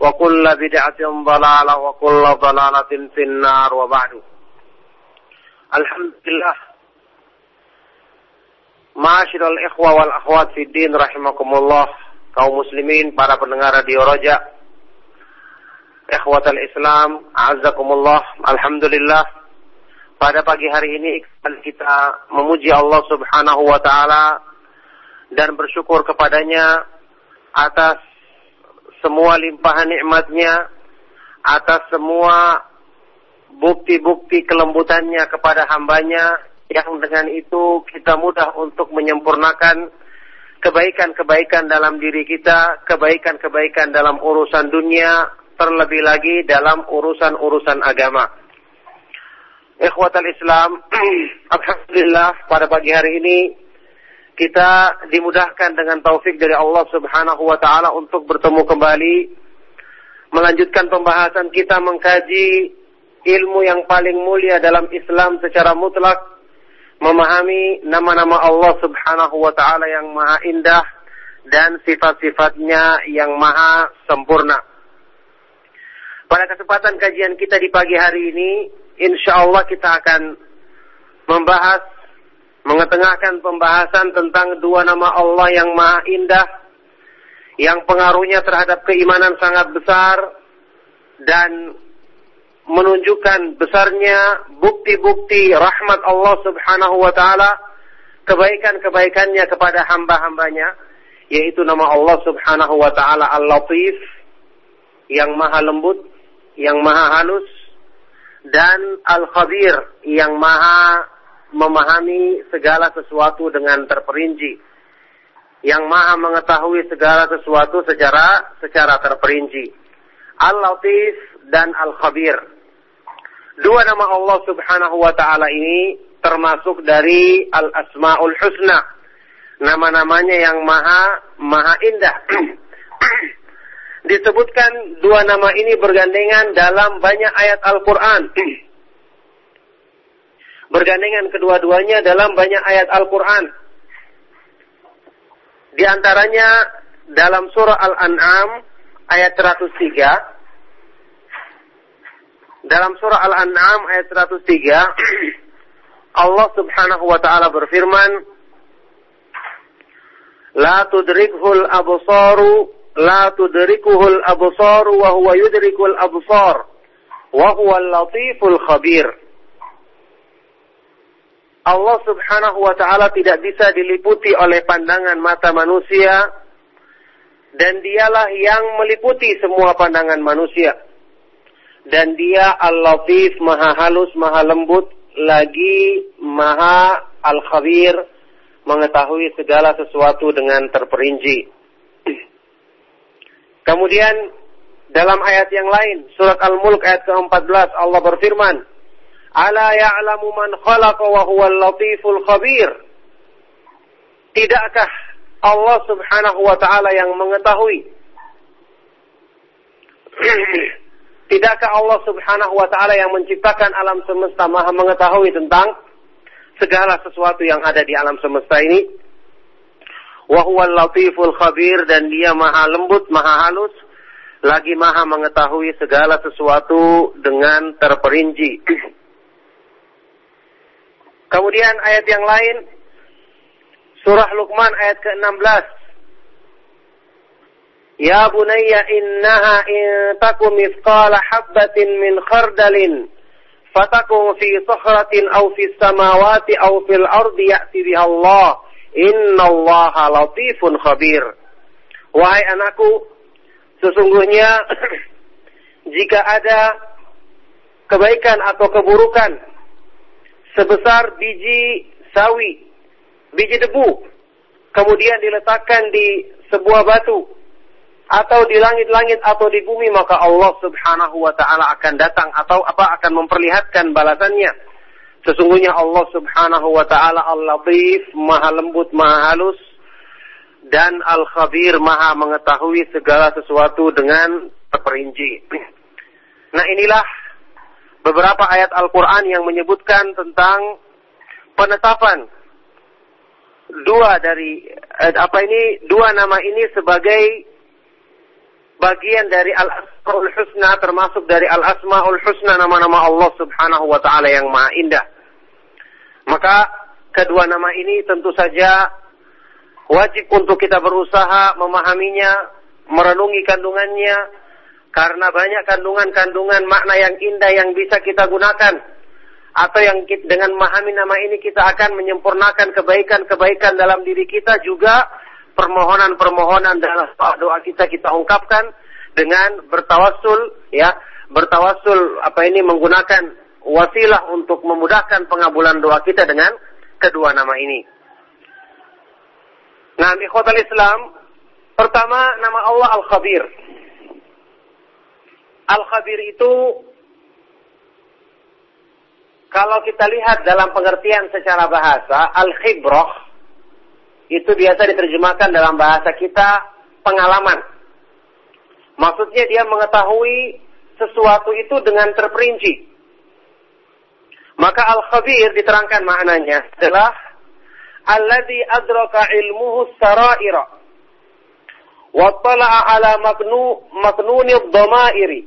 وكل بدعة ضلالة وكل ضلالة في النار وبعد الحمد لله Ma'asyiral ikhwa wal akhwat fi din rahimakumullah kaum muslimin para pendengar radio Roja ikhwatal Islam a'azzakumullah alhamdulillah pada pagi hari ini kita memuji Allah Subhanahu wa taala dan bersyukur kepadanya atas semua limpahan nikmatnya, atas semua bukti-bukti kelembutannya kepada hambanya, yang dengan itu kita mudah untuk menyempurnakan kebaikan-kebaikan dalam diri kita, kebaikan-kebaikan dalam urusan dunia, terlebih lagi dalam urusan-urusan agama. Ikhwatal Islam, Alhamdulillah pada pagi hari ini kita dimudahkan dengan taufik dari Allah Subhanahu wa taala untuk bertemu kembali melanjutkan pembahasan kita mengkaji ilmu yang paling mulia dalam Islam secara mutlak memahami nama-nama Allah Subhanahu wa taala yang maha indah dan sifat-sifatnya yang maha sempurna. Pada kesempatan kajian kita di pagi hari ini, insya Allah kita akan membahas, mengetengahkan pembahasan tentang dua nama Allah yang maha indah, yang pengaruhnya terhadap keimanan sangat besar, dan menunjukkan besarnya bukti-bukti rahmat Allah subhanahu wa ta'ala, kebaikan-kebaikannya kepada hamba-hambanya, yaitu nama Allah subhanahu wa ta'ala Al-Latif, yang maha lembut, yang maha halus, dan Al-Khabir, yang maha memahami segala sesuatu dengan terperinci, yang maha mengetahui segala sesuatu secara secara terperinci. Al-Latif dan Al-Khabir. Dua nama Allah Subhanahu wa taala ini termasuk dari Al-Asmaul Husna. Nama-namanya yang maha maha indah. Disebutkan dua nama ini bergandengan dalam banyak ayat Al-Qur'an. bergandengan kedua-duanya dalam banyak ayat Al-Qur'an. Di antaranya dalam surah Al-An'am ayat 103 dalam surah Al-An'am ayat 103 Allah Subhanahu wa taala berfirman La tudrikhul absaru la tudrikuhul absaru wa huwa yudrikul absar wa huwal latiful khabir Allah Subhanahu wa taala tidak bisa diliputi oleh pandangan mata manusia dan dialah yang meliputi semua pandangan manusia. Dan dia Al-Latif, maha halus, maha lembut, lagi maha Al-Khabir, mengetahui segala sesuatu dengan terperinci. Kemudian dalam ayat yang lain, surat Al-Mulk ayat ke-14 Allah berfirman, "Ala ya'lamu man khalaqa wa huwal latiful khabir." Tidakkah Allah Subhanahu wa taala yang mengetahui Tidakkah Allah subhanahu wa ta'ala yang menciptakan alam semesta maha mengetahui tentang segala sesuatu yang ada di alam semesta ini. Wahuwal latiful khabir dan dia maha lembut, maha halus, lagi maha mengetahui segala sesuatu dengan terperinci. Kemudian ayat yang lain, surah Luqman ayat ke-16. Ya bunayya innaha in takum mithqala habbatin min khardalin fatakum fi sakhratin aw fi samawati aw fil ardi ya'ti biha Allah innallaha latifun khabir wahai anakku sesungguhnya jika ada kebaikan atau keburukan sebesar biji sawi biji debu kemudian diletakkan di sebuah batu atau di langit-langit atau di bumi maka Allah Subhanahu wa taala akan datang atau apa akan memperlihatkan balasannya. Sesungguhnya Allah Subhanahu wa taala Al-Latif, Maha lembut, Maha halus dan Al-Khabir, Maha mengetahui segala sesuatu dengan terperinci. Nah, inilah beberapa ayat Al-Qur'an yang menyebutkan tentang penetapan dua dari eh, apa ini dua nama ini sebagai bagian dari Al-Asmaul Husna termasuk dari Al-Asmaul Husna nama-nama Allah Subhanahu wa taala yang maha indah. Maka kedua nama ini tentu saja wajib untuk kita berusaha memahaminya, merenungi kandungannya karena banyak kandungan-kandungan makna yang indah yang bisa kita gunakan atau yang dengan memahami nama ini kita akan menyempurnakan kebaikan-kebaikan dalam diri kita juga permohonan-permohonan dalam doa kita kita ungkapkan dengan bertawasul ya bertawasul apa ini menggunakan wasilah untuk memudahkan pengabulan doa kita dengan kedua nama ini. Nah, ikhwatal Islam, pertama nama Allah Al-Khabir. Al-Khabir itu kalau kita lihat dalam pengertian secara bahasa, Al-Khibrah itu biasa diterjemahkan dalam bahasa kita pengalaman. Maksudnya dia mengetahui sesuatu itu dengan terperinci. Maka al-khabir diterangkan maknanya adalah alladhi adraka ilmuhu sara'ira wa tala'a ala maknu maknuni dhamairi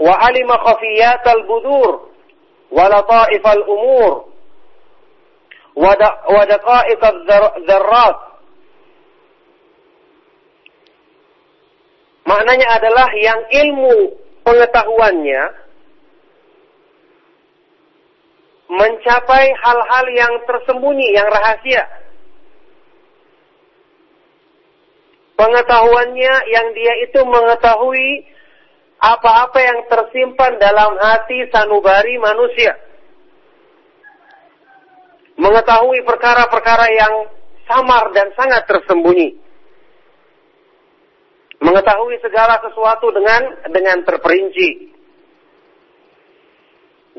wa alima khafiyat al-budur wa lata'if al-umur ودقائق الذرات Maknanya adalah yang ilmu pengetahuannya mencapai hal-hal yang tersembunyi, yang rahasia. Pengetahuannya yang dia itu mengetahui apa-apa yang tersimpan dalam hati sanubari manusia mengetahui perkara-perkara yang samar dan sangat tersembunyi. Mengetahui segala sesuatu dengan dengan terperinci.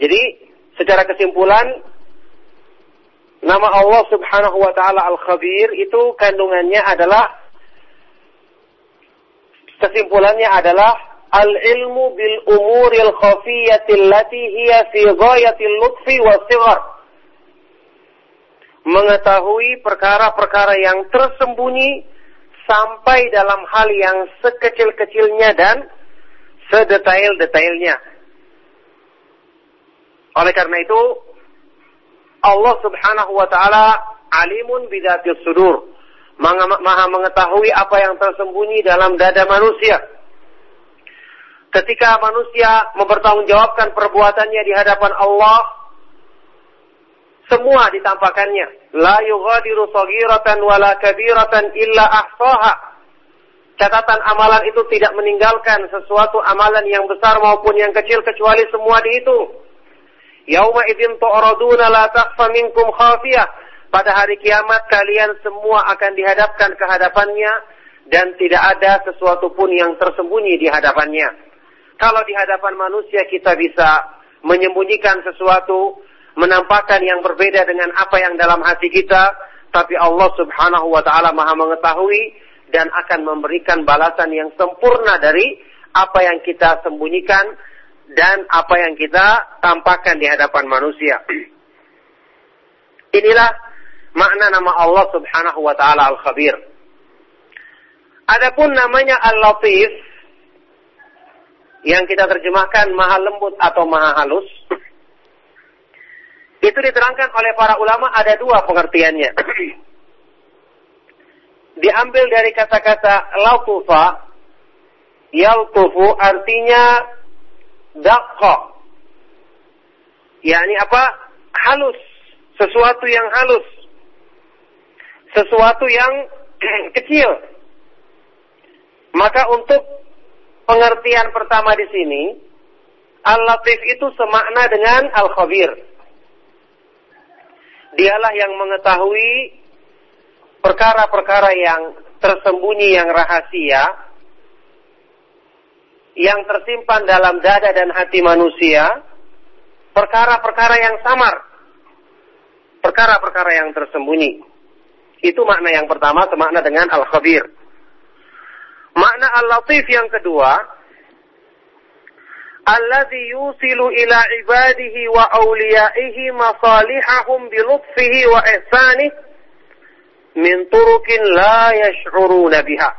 Jadi, secara kesimpulan nama Allah Subhanahu wa taala Al-Khabir itu kandungannya adalah kesimpulannya adalah al-ilmu bil umuril khafiyatil lati hiya fi ghayatil lutfi wa sighar mengetahui perkara-perkara yang tersembunyi sampai dalam hal yang sekecil-kecilnya dan sedetail-detailnya. Oleh karena itu, Allah Subhanahu wa taala alimun bidatil sudur. Maha mengetahui apa yang tersembunyi dalam dada manusia. Ketika manusia mempertanggungjawabkan perbuatannya di hadapan Allah, semua ditampakkannya. La yughadiru saghiratan wala kabiratan illa ahsaha. Catatan amalan itu tidak meninggalkan sesuatu amalan yang besar maupun yang kecil kecuali semua dihitung. Yauma idzin tu'raduna la takhfa minkum khafiyah. Pada hari kiamat kalian semua akan dihadapkan ke hadapannya dan tidak ada sesuatu pun yang tersembunyi di hadapannya. Kalau di hadapan manusia kita bisa menyembunyikan sesuatu, menampakkan yang berbeda dengan apa yang dalam hati kita, tapi Allah Subhanahu wa taala Maha mengetahui dan akan memberikan balasan yang sempurna dari apa yang kita sembunyikan dan apa yang kita tampakkan di hadapan manusia. Inilah makna nama Allah Subhanahu wa taala Al-Khabir. Adapun namanya Al-Latif yang kita terjemahkan maha lembut atau maha halus itu diterangkan oleh para ulama ada dua pengertiannya. Diambil dari kata-kata lautufa, yaltufu artinya dakha. yakni apa? Halus, sesuatu yang halus. Sesuatu yang kecil. Maka untuk pengertian pertama di sini, Al-Latif itu semakna dengan Al-Khabir dialah yang mengetahui perkara-perkara yang tersembunyi yang rahasia yang tersimpan dalam dada dan hati manusia perkara-perkara yang samar perkara-perkara yang tersembunyi itu makna yang pertama semakna dengan al-khabir makna al-latif yang kedua alladhi yusilu ila ibadihi wa awliyaihi masalihahum bilutfihi wa ihsanih min turukin la yash'uruna biha.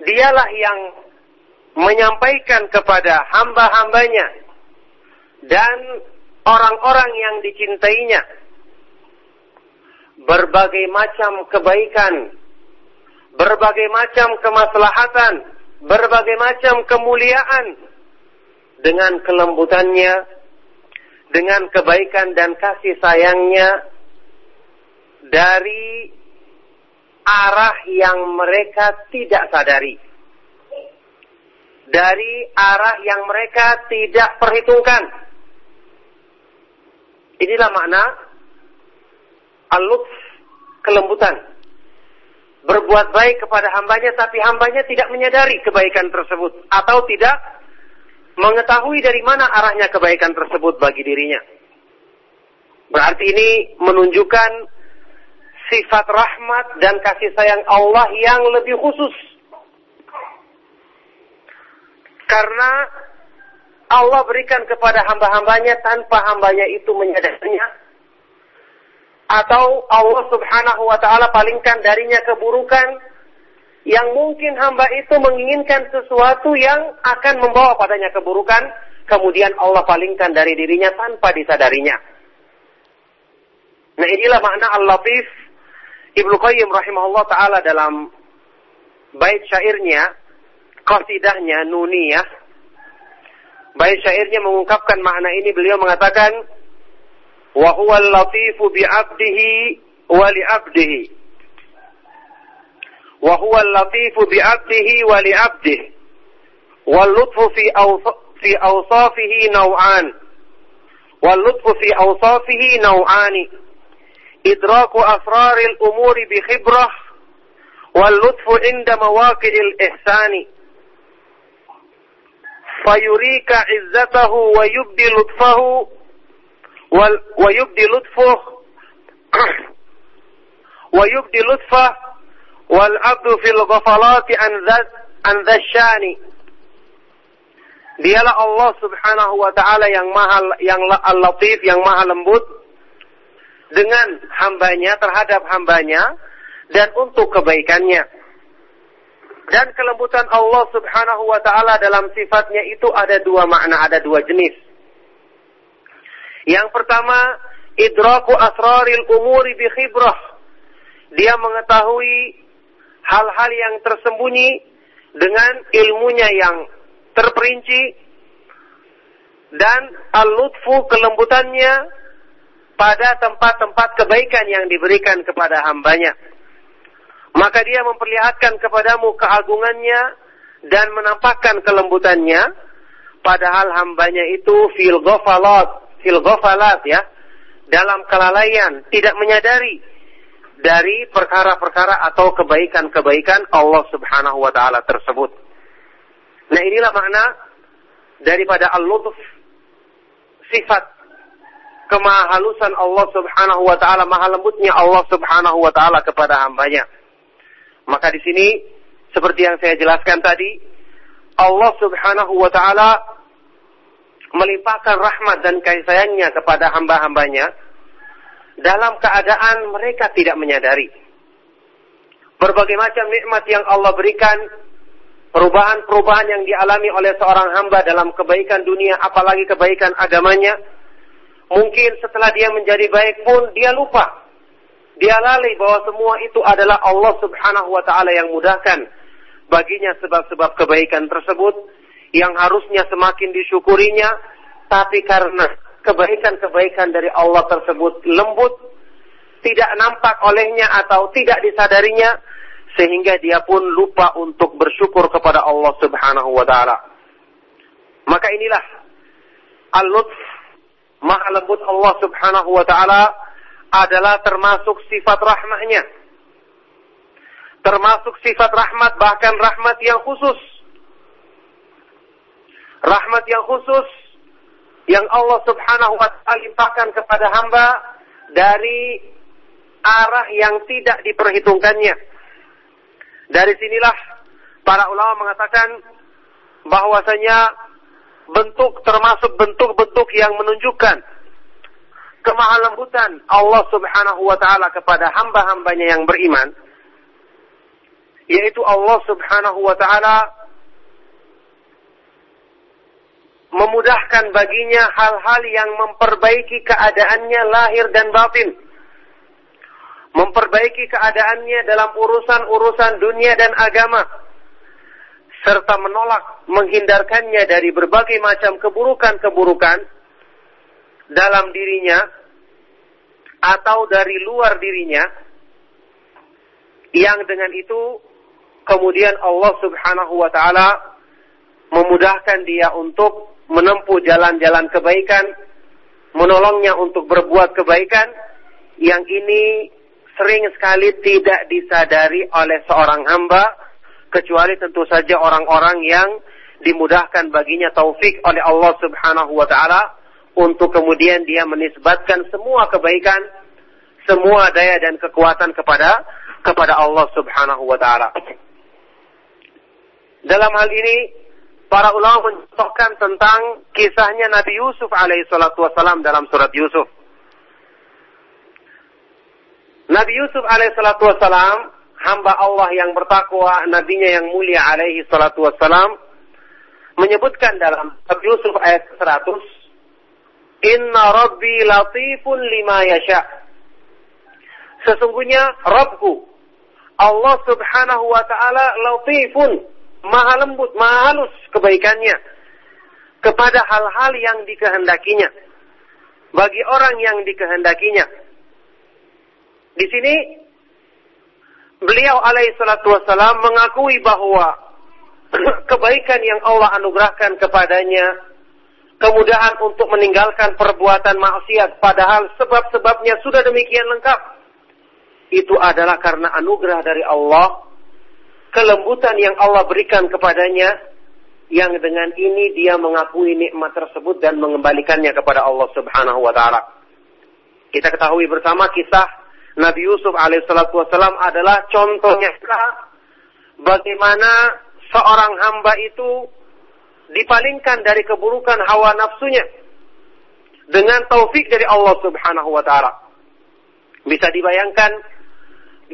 Dialah yang menyampaikan kepada hamba-hambanya dan orang-orang yang dicintainya berbagai macam kebaikan, berbagai macam kemaslahatan, berbagai macam kemuliaan dengan kelembutannya, dengan kebaikan dan kasih sayangnya dari arah yang mereka tidak sadari. Dari arah yang mereka tidak perhitungkan. Inilah makna al-lutf, kelembutan berbuat baik kepada hambanya tapi hambanya tidak menyadari kebaikan tersebut atau tidak mengetahui dari mana arahnya kebaikan tersebut bagi dirinya. Berarti ini menunjukkan sifat rahmat dan kasih sayang Allah yang lebih khusus. Karena Allah berikan kepada hamba-hambanya tanpa hambanya itu menyadarinya atau Allah Subhanahu wa taala palingkan darinya keburukan yang mungkin hamba itu menginginkan sesuatu yang akan membawa padanya keburukan, kemudian Allah palingkan dari dirinya tanpa disadarinya. Nah inilah makna Al-Latif Ibnu Qayyim rahimahullah taala dalam bait syairnya, qasidahnya Nuniyah. Bait syairnya mengungkapkan makna ini beliau mengatakan وهو اللطيف بعبده ولعبده. وهو اللطيف بعبده ولعبده. واللطف في في أوصافه نوعان. واللطف في أوصافه نوعان. إدراك أسرار الأمور بخبرة. واللطف عند مواقع الإحسان. فيريك عزته ويبدي لطفه. wal wa yubdi lutfu wa yubdi lutfa wal abdu fil ghafalati an an Dialah Allah Subhanahu wa taala yang maha yang al-latif, yang maha lembut dengan hambanya terhadap hambanya dan untuk kebaikannya. Dan kelembutan Allah Subhanahu wa taala dalam sifatnya itu ada dua makna, ada dua jenis. Yang pertama, idraku asraril umuri bi khibrah. Dia mengetahui hal-hal yang tersembunyi dengan ilmunya yang terperinci dan al-lutfu kelembutannya pada tempat-tempat kebaikan yang diberikan kepada hambanya. Maka dia memperlihatkan kepadamu keagungannya dan menampakkan kelembutannya padahal hambanya itu fil ghafalat fil ghafalat ya, dalam kelalaian, tidak menyadari dari perkara-perkara atau kebaikan-kebaikan Allah Subhanahu wa taala tersebut. Nah, inilah makna daripada al-lutf sifat kemahalusan Allah Subhanahu wa taala, maha lembutnya Allah Subhanahu wa taala kepada hambanya. Maka di sini seperti yang saya jelaskan tadi, Allah Subhanahu wa taala melimpahkan rahmat dan kasih sayangnya kepada hamba-hambanya dalam keadaan mereka tidak menyadari. Berbagai macam nikmat yang Allah berikan, perubahan-perubahan yang dialami oleh seorang hamba dalam kebaikan dunia, apalagi kebaikan agamanya, mungkin setelah dia menjadi baik pun dia lupa. Dia lalai bahwa semua itu adalah Allah subhanahu wa ta'ala yang mudahkan baginya sebab-sebab kebaikan tersebut yang harusnya semakin disyukurinya, tapi karena kebaikan-kebaikan dari Allah tersebut lembut, tidak nampak olehnya atau tidak disadarinya, sehingga dia pun lupa untuk bersyukur kepada Allah Subhanahu wa taala. Maka inilah al-lutf, maha lembut Allah Subhanahu wa taala adalah termasuk sifat rahmatnya. Termasuk sifat rahmat bahkan rahmat yang khusus rahmat yang khusus yang Allah Subhanahu wa taala limpahkan kepada hamba dari arah yang tidak diperhitungkannya. Dari sinilah para ulama mengatakan bahwasanya bentuk termasuk bentuk-bentuk yang menunjukkan kemahalembutan Allah Subhanahu wa taala kepada hamba-hambanya yang beriman yaitu Allah Subhanahu wa taala memudahkan baginya hal-hal yang memperbaiki keadaannya lahir dan batin. Memperbaiki keadaannya dalam urusan-urusan dunia dan agama. Serta menolak menghindarkannya dari berbagai macam keburukan-keburukan dalam dirinya atau dari luar dirinya yang dengan itu kemudian Allah Subhanahu wa taala memudahkan dia untuk menempuh jalan-jalan kebaikan, menolongnya untuk berbuat kebaikan, yang ini sering sekali tidak disadari oleh seorang hamba, kecuali tentu saja orang-orang yang dimudahkan baginya taufik oleh Allah Subhanahu wa taala untuk kemudian dia menisbatkan semua kebaikan, semua daya dan kekuatan kepada kepada Allah Subhanahu wa taala. Dalam hal ini para ulama mencontohkan tentang kisahnya Nabi Yusuf alaihi salatu wasalam dalam surat Yusuf. Nabi Yusuf alaihi salatu wasalam, hamba Allah yang bertakwa, nabinya yang mulia alaihi salatu wasalam, menyebutkan dalam Nabi Yusuf ayat 100, Inna Rabbi latifun lima yasha. Sesungguhnya Rabbku, Allah subhanahu wa ta'ala latifun, maha lembut, maha halus kebaikannya. Kepada hal-hal yang dikehendakinya. Bagi orang yang dikehendakinya. Di sini beliau alaihi salatu wasalam mengakui bahwa kebaikan yang Allah anugerahkan kepadanya kemudahan untuk meninggalkan perbuatan maksiat padahal sebab-sebabnya sudah demikian lengkap. Itu adalah karena anugerah dari Allah kelembutan yang Allah berikan kepadanya yang dengan ini dia mengakui nikmat tersebut dan mengembalikannya kepada Allah Subhanahu wa taala. Kita ketahui bersama kisah Nabi Yusuf alaihissalatu wassalam adalah contohnya bagaimana seorang hamba itu dipalingkan dari keburukan hawa nafsunya dengan taufik dari Allah Subhanahu wa taala. Bisa dibayangkan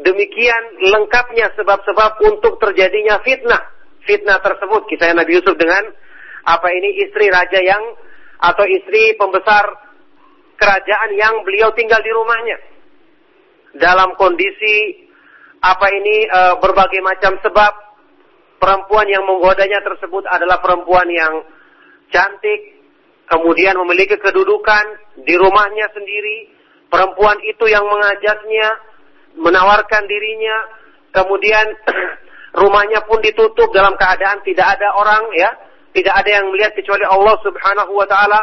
demikian lengkapnya sebab-sebab untuk terjadinya fitnah. Fitnah tersebut kisah Nabi Yusuf dengan apa ini istri raja yang atau istri pembesar kerajaan yang beliau tinggal di rumahnya. Dalam kondisi apa ini e, berbagai macam sebab perempuan yang menggodanya tersebut adalah perempuan yang cantik, kemudian memiliki kedudukan di rumahnya sendiri. Perempuan itu yang mengajaknya menawarkan dirinya, kemudian rumahnya pun ditutup dalam keadaan tidak ada orang ya, tidak ada yang melihat kecuali Allah Subhanahu wa taala.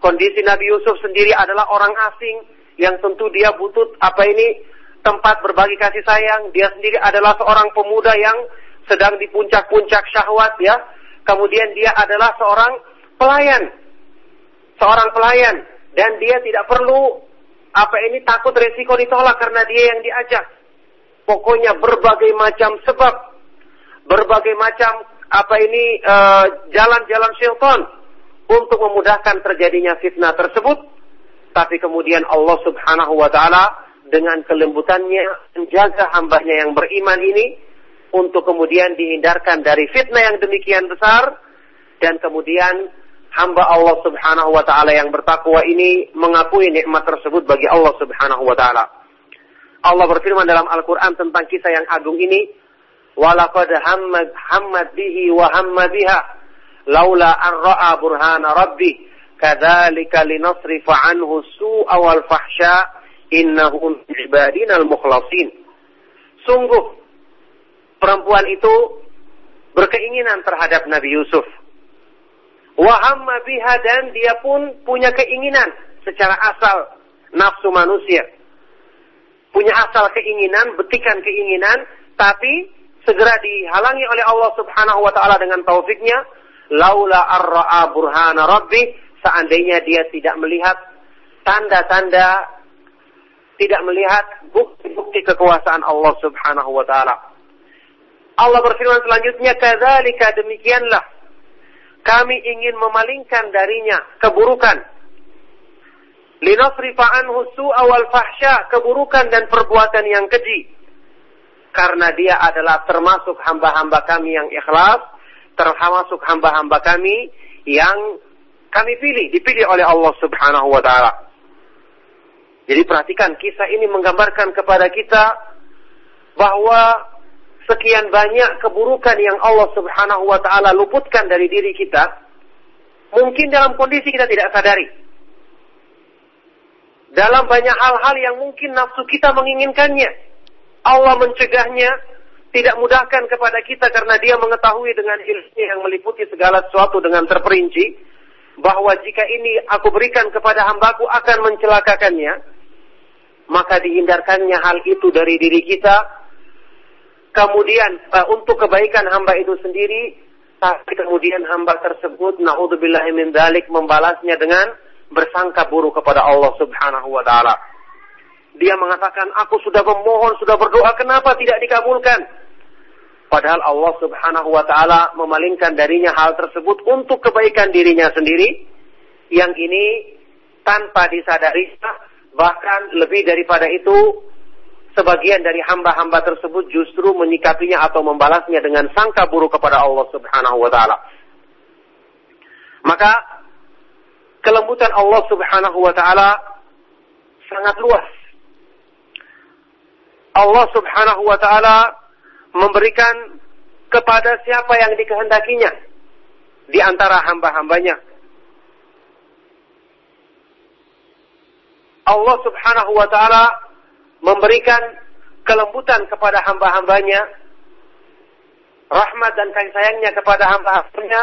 Kondisi Nabi Yusuf sendiri adalah orang asing yang tentu dia butuh apa ini tempat berbagi kasih sayang. Dia sendiri adalah seorang pemuda yang sedang di puncak-puncak syahwat ya. Kemudian dia adalah seorang pelayan. Seorang pelayan dan dia tidak perlu apa ini takut resiko ditolak karena dia yang diajak. Pokoknya berbagai macam sebab, berbagai macam apa ini jalan-jalan uh, syaitan untuk memudahkan terjadinya fitnah tersebut, tapi kemudian Allah Subhanahu wa taala dengan kelembutannya menjaga hambanya yang beriman ini untuk kemudian dihindarkan dari fitnah yang demikian besar dan kemudian hamba Allah Subhanahu wa taala yang bertakwa ini mengakui nikmat tersebut bagi Allah Subhanahu wa taala. Allah berfirman dalam Al-Qur'an tentang kisah yang agung ini, "Walaqad hammad hammad bihi wa hamma biha laula an ra'a burhana rabbi kadzalika linasrifa anhu su'a wal fahsya innahu ibadina al-mukhlasin." Sungguh perempuan itu berkeinginan terhadap Nabi Yusuf Wahamma biha dan dia pun punya keinginan secara asal nafsu manusia. Punya asal keinginan, betikan keinginan, tapi segera dihalangi oleh Allah Subhanahu wa taala dengan taufiknya, laula arra'a burhana rabbi, seandainya dia tidak melihat tanda-tanda tidak melihat bukti-bukti kekuasaan Allah Subhanahu wa taala. Allah berfirman selanjutnya, "Kadzalika demikianlah kami ingin memalingkan darinya keburukan. Linasrifa anhu su'a wal fahsya, keburukan dan perbuatan yang keji. Karena dia adalah termasuk hamba-hamba kami yang ikhlas, termasuk hamba-hamba kami yang kami pilih, dipilih oleh Allah Subhanahu wa taala. Jadi perhatikan kisah ini menggambarkan kepada kita bahwa sekian banyak keburukan yang Allah Subhanahu wa taala luputkan dari diri kita, mungkin dalam kondisi kita tidak sadari. Dalam banyak hal-hal yang mungkin nafsu kita menginginkannya, Allah mencegahnya, tidak mudahkan kepada kita karena dia mengetahui dengan ilmu yang meliputi segala sesuatu dengan terperinci, bahwa jika ini aku berikan kepada hambaku akan mencelakakannya, maka dihindarkannya hal itu dari diri kita, kemudian uh, untuk kebaikan hamba itu sendiri, tapi kemudian hamba tersebut naudzubillah min membalasnya dengan bersangka buruk kepada Allah Subhanahu wa taala. Dia mengatakan, "Aku sudah memohon, sudah berdoa, kenapa tidak dikabulkan?" Padahal Allah Subhanahu wa taala memalingkan darinya hal tersebut untuk kebaikan dirinya sendiri yang ini tanpa disadari bahkan lebih daripada itu sebagian dari hamba-hamba tersebut justru menyikapinya atau membalasnya dengan sangka buruk kepada Allah Subhanahu wa taala. Maka kelembutan Allah Subhanahu wa taala sangat luas. Allah Subhanahu wa taala memberikan kepada siapa yang dikehendakinya di antara hamba-hambanya. Allah Subhanahu wa taala memberikan kelembutan kepada hamba-hambanya, rahmat dan kasih sayangnya kepada hamba-hambanya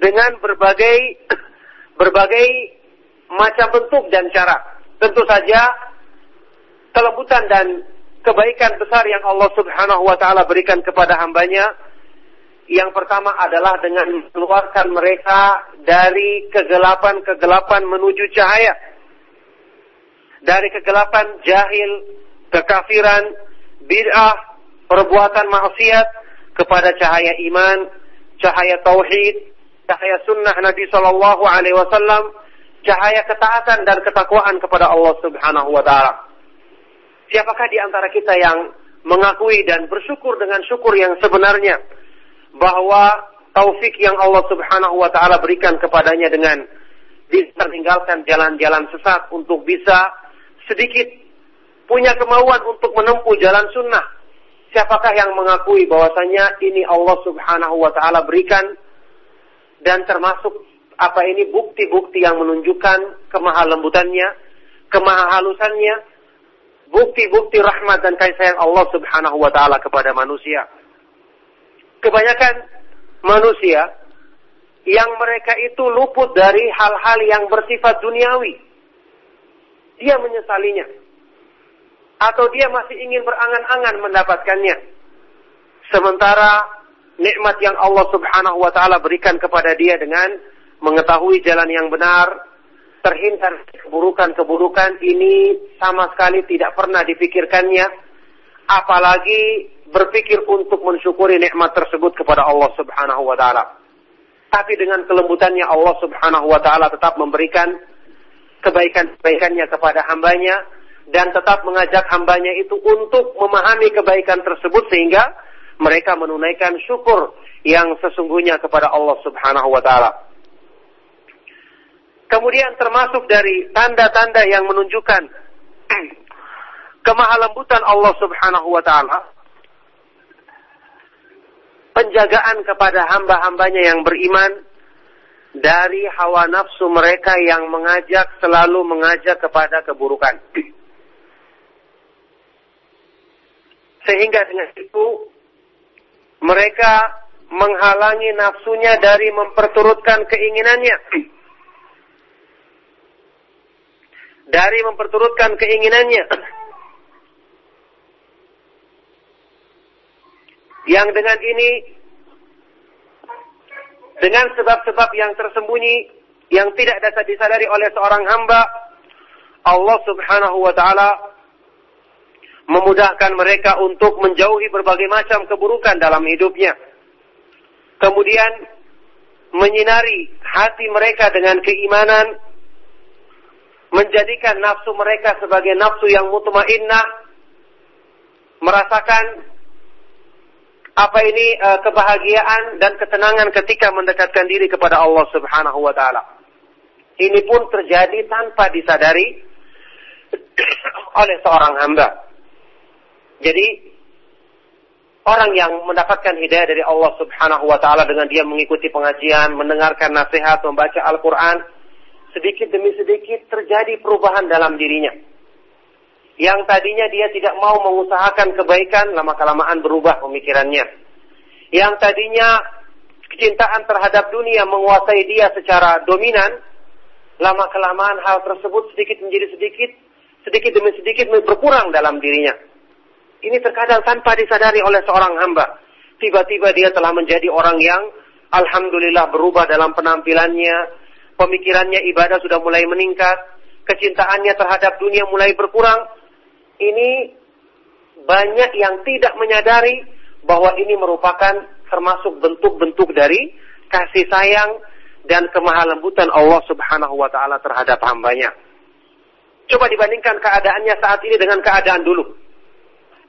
dengan berbagai berbagai macam bentuk dan cara. Tentu saja kelembutan dan kebaikan besar yang Allah Subhanahu wa taala berikan kepada hambanya yang pertama adalah dengan mengeluarkan mereka dari kegelapan-kegelapan menuju cahaya. Dari kegelapan jahil, kekafiran, bid'ah, perbuatan maksiat kepada cahaya iman, cahaya tauhid, cahaya sunnah Nabi Shallallahu Alaihi Wasallam, cahaya ketaatan dan ketakwaan kepada Allah Subhanahu Wa Taala. Siapakah di antara kita yang mengakui dan bersyukur dengan syukur yang sebenarnya bahwa taufik yang Allah Subhanahu Wa Taala berikan kepadanya dengan meninggalkan jalan-jalan sesat untuk bisa sedikit punya kemauan untuk menempuh jalan sunnah. Siapakah yang mengakui bahwasanya ini Allah Subhanahu wa taala berikan dan termasuk apa ini bukti-bukti yang menunjukkan kemahalembutannya, kemahalusannya, bukti-bukti rahmat dan kasih sayang Allah Subhanahu wa taala kepada manusia. Kebanyakan manusia yang mereka itu luput dari hal-hal yang bersifat duniawi. Dia menyesalinya atau dia masih ingin berangan-angan mendapatkannya. Sementara nikmat yang Allah Subhanahu wa taala berikan kepada dia dengan mengetahui jalan yang benar, terhindar keburukan-keburukan ini sama sekali tidak pernah dipikirkannya, apalagi berpikir untuk mensyukuri nikmat tersebut kepada Allah Subhanahu wa taala. Tapi dengan kelembutannya Allah subhanahu wa ta'ala tetap memberikan kebaikan-kebaikannya kepada hambanya dan tetap mengajak hambanya itu untuk memahami kebaikan tersebut sehingga mereka menunaikan syukur yang sesungguhnya kepada Allah subhanahu wa ta'ala. Kemudian termasuk dari tanda-tanda yang menunjukkan kemahalembutan Allah subhanahu wa ta'ala penjagaan kepada hamba-hambanya yang beriman dari hawa nafsu mereka yang mengajak selalu mengajak kepada keburukan. Sehingga dengan itu mereka menghalangi nafsunya dari memperturutkan keinginannya. Dari memperturutkan keinginannya. yang dengan ini dengan sebab-sebab yang tersembunyi yang tidak dapat disadari oleh seorang hamba Allah Subhanahu wa taala memudahkan mereka untuk menjauhi berbagai macam keburukan dalam hidupnya. Kemudian menyinari hati mereka dengan keimanan, menjadikan nafsu mereka sebagai nafsu yang mutmainnah, merasakan apa ini uh, kebahagiaan dan ketenangan ketika mendekatkan diri kepada Allah Subhanahu wa taala. Ini pun terjadi tanpa disadari oleh seorang hamba. Jadi orang yang mendapatkan hidayah dari Allah Subhanahu wa taala dengan dia mengikuti pengajian, mendengarkan nasihat, membaca Al-Qur'an, sedikit demi sedikit terjadi perubahan dalam dirinya yang tadinya dia tidak mau mengusahakan kebaikan, lama-kelamaan berubah pemikirannya. Yang tadinya kecintaan terhadap dunia menguasai dia secara dominan, lama-kelamaan hal tersebut sedikit menjadi sedikit, sedikit demi sedikit berkurang dalam dirinya. Ini terkadang tanpa disadari oleh seorang hamba. Tiba-tiba dia telah menjadi orang yang alhamdulillah berubah dalam penampilannya, pemikirannya ibadah sudah mulai meningkat, kecintaannya terhadap dunia mulai berkurang, ini banyak yang tidak menyadari bahwa ini merupakan termasuk bentuk-bentuk dari kasih sayang dan kemahalembutan Allah Subhanahu wa taala terhadap hambanya. Coba dibandingkan keadaannya saat ini dengan keadaan dulu.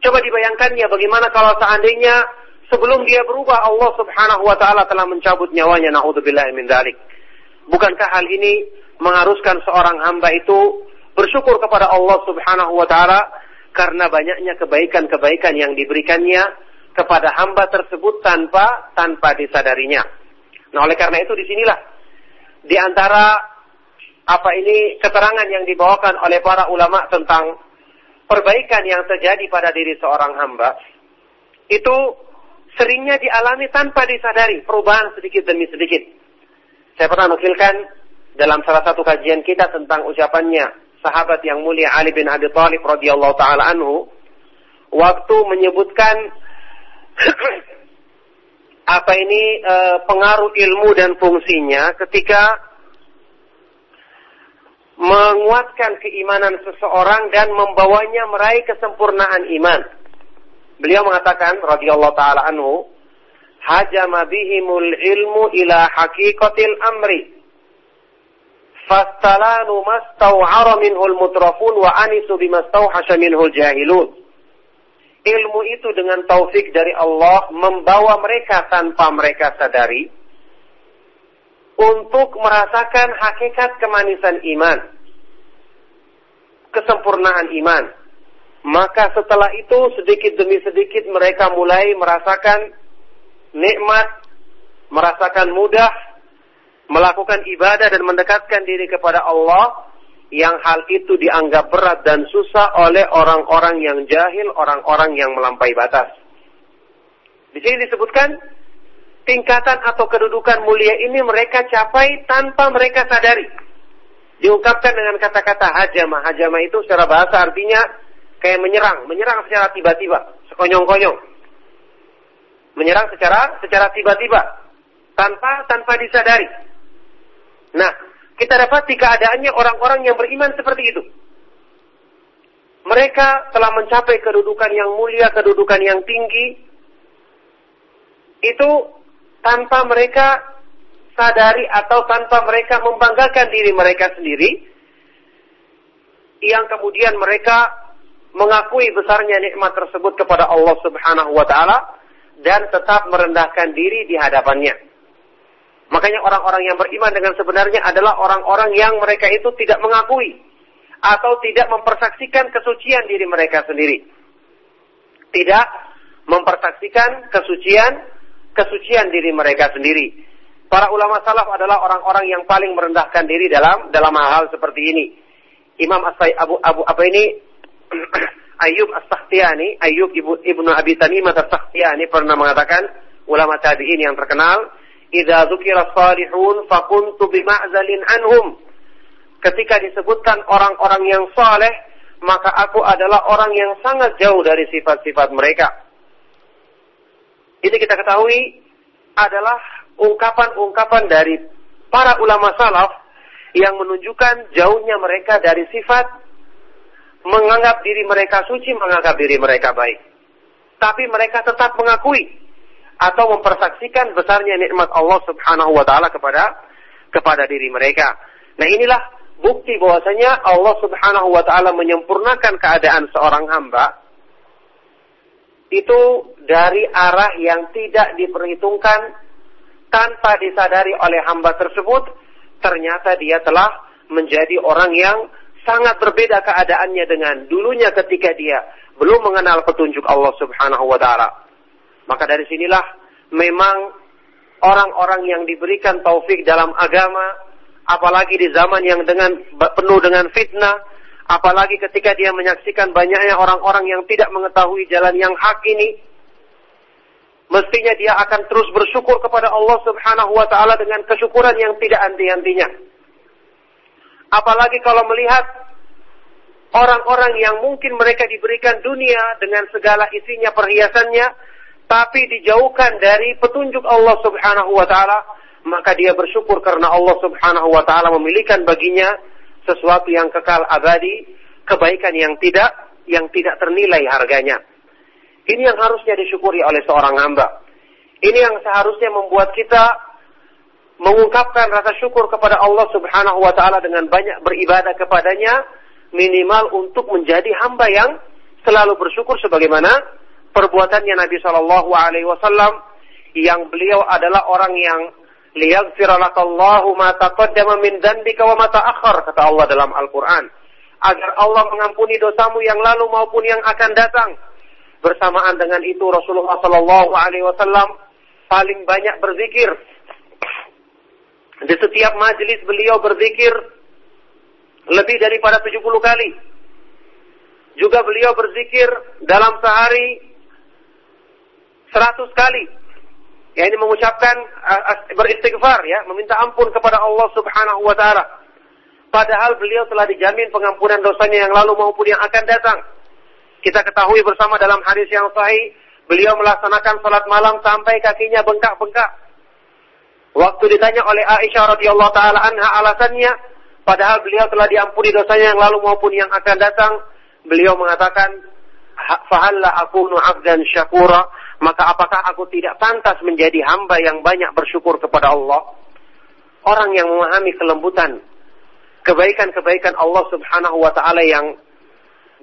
Coba dibayangkannya bagaimana kalau seandainya sebelum dia berubah Allah Subhanahu wa taala telah mencabut nyawanya naudzubillah min dzalik. Bukankah hal ini mengharuskan seorang hamba itu bersyukur kepada Allah Subhanahu wa taala karena banyaknya kebaikan-kebaikan yang diberikannya kepada hamba tersebut tanpa tanpa disadarinya. Nah, oleh karena itu di sinilah di antara apa ini keterangan yang dibawakan oleh para ulama tentang perbaikan yang terjadi pada diri seorang hamba itu seringnya dialami tanpa disadari perubahan sedikit demi sedikit. Saya pernah nukilkan dalam salah satu kajian kita tentang ucapannya sahabat yang mulia Ali bin Abi Thalib radhiyallahu taala anhu waktu menyebutkan apa ini e, pengaruh ilmu dan fungsinya ketika menguatkan keimanan seseorang dan membawanya meraih kesempurnaan iman. Beliau mengatakan radhiyallahu taala anhu, hajama bihimul ilmu ila haqiqatil amri fastalanu mastau'ara minhul mutrafun wa anisu bimastauhasha minhul jahilun. Ilmu itu dengan taufik dari Allah membawa mereka tanpa mereka sadari untuk merasakan hakikat kemanisan iman, kesempurnaan iman. Maka setelah itu sedikit demi sedikit mereka mulai merasakan nikmat, merasakan mudah, melakukan ibadah dan mendekatkan diri kepada Allah yang hal itu dianggap berat dan susah oleh orang-orang yang jahil, orang-orang yang melampaui batas. Di sini disebutkan tingkatan atau kedudukan mulia ini mereka capai tanpa mereka sadari. Diungkapkan dengan kata-kata hajama. Hajama itu secara bahasa artinya kayak menyerang, menyerang secara tiba-tiba, sekonyong-konyong. Menyerang secara secara tiba-tiba, tanpa tanpa disadari. Nah, kita dapat di keadaannya orang-orang yang beriman seperti itu. Mereka telah mencapai kedudukan yang mulia, kedudukan yang tinggi. Itu tanpa mereka sadari atau tanpa mereka membanggakan diri mereka sendiri, yang kemudian mereka mengakui besarnya nikmat tersebut kepada Allah Subhanahu wa taala dan tetap merendahkan diri di hadapannya. Makanya orang-orang yang beriman dengan sebenarnya adalah orang-orang yang mereka itu tidak mengakui atau tidak mempersaksikan kesucian diri mereka sendiri. Tidak mempersaksikan kesucian kesucian diri mereka sendiri. Para ulama salaf adalah orang-orang yang paling merendahkan diri dalam dalam hal-hal seperti ini. Imam Asai Abu Abu apa ini Ayub As-Sakhtiyani, Ayub Ibu, Ibnu Abi Tamimah As-Sakhtiyani pernah mengatakan ulama tabi'in yang terkenal, "Idza dzukira salihun fakuntu bima'zalin anhum." Ketika disebutkan orang-orang yang saleh, maka aku adalah orang yang sangat jauh dari sifat-sifat mereka. Ini kita ketahui adalah ungkapan-ungkapan dari para ulama salaf yang menunjukkan jauhnya mereka dari sifat menganggap diri mereka suci, menganggap diri mereka baik. Tapi mereka tetap mengakui atau mempersaksikan besarnya nikmat Allah Subhanahu wa taala kepada kepada diri mereka. Nah, inilah bukti bahwasanya Allah Subhanahu wa taala menyempurnakan keadaan seorang hamba itu dari arah yang tidak diperhitungkan tanpa disadari oleh hamba tersebut, ternyata dia telah menjadi orang yang sangat berbeda keadaannya dengan dulunya ketika dia belum mengenal petunjuk Allah Subhanahu wa taala. Maka dari sinilah memang orang-orang yang diberikan taufik dalam agama, apalagi di zaman yang dengan penuh dengan fitnah, apalagi ketika dia menyaksikan banyaknya orang-orang yang tidak mengetahui jalan yang hak ini, mestinya dia akan terus bersyukur kepada Allah Subhanahu wa taala dengan kesyukuran yang tidak anti-antinya. Apalagi kalau melihat orang-orang yang mungkin mereka diberikan dunia dengan segala isinya perhiasannya, tapi dijauhkan dari petunjuk Allah Subhanahu wa taala, maka dia bersyukur karena Allah Subhanahu wa taala memilihkan baginya sesuatu yang kekal abadi, kebaikan yang tidak yang tidak ternilai harganya. Ini yang harusnya disyukuri oleh seorang hamba. Ini yang seharusnya membuat kita mengungkapkan rasa syukur kepada Allah Subhanahu wa taala dengan banyak beribadah kepadanya minimal untuk menjadi hamba yang selalu bersyukur sebagaimana perbuatannya Nabi Shallallahu alaihi wasallam yang beliau adalah orang yang liyaghfir lakallahu ma taqaddama min dzambika wa ma ta'akhkhar kata Allah dalam Al-Qur'an agar Allah mengampuni dosamu yang lalu maupun yang akan datang Bersamaan dengan itu Rasulullah Shallallahu Alaihi Wasallam paling banyak berzikir. Di setiap majelis beliau berzikir lebih daripada 70 kali. Juga beliau berzikir dalam sehari 100 kali. Ya ini mengucapkan beristighfar ya, meminta ampun kepada Allah Subhanahu wa taala. Padahal beliau telah dijamin pengampunan dosanya yang lalu maupun yang akan datang. Kita ketahui bersama dalam hadis yang sahih, beliau melaksanakan salat malam sampai kakinya bengkak-bengkak. Waktu ditanya oleh Aisyah radhiyallahu taala anha alasannya, padahal beliau telah diampuni dosanya yang lalu maupun yang akan datang, beliau mengatakan, "Fahalla akunu 'abdan syakura?" Maka apakah aku tidak pantas menjadi hamba yang banyak bersyukur kepada Allah? Orang yang memahami kelembutan, kebaikan-kebaikan Allah Subhanahu wa taala yang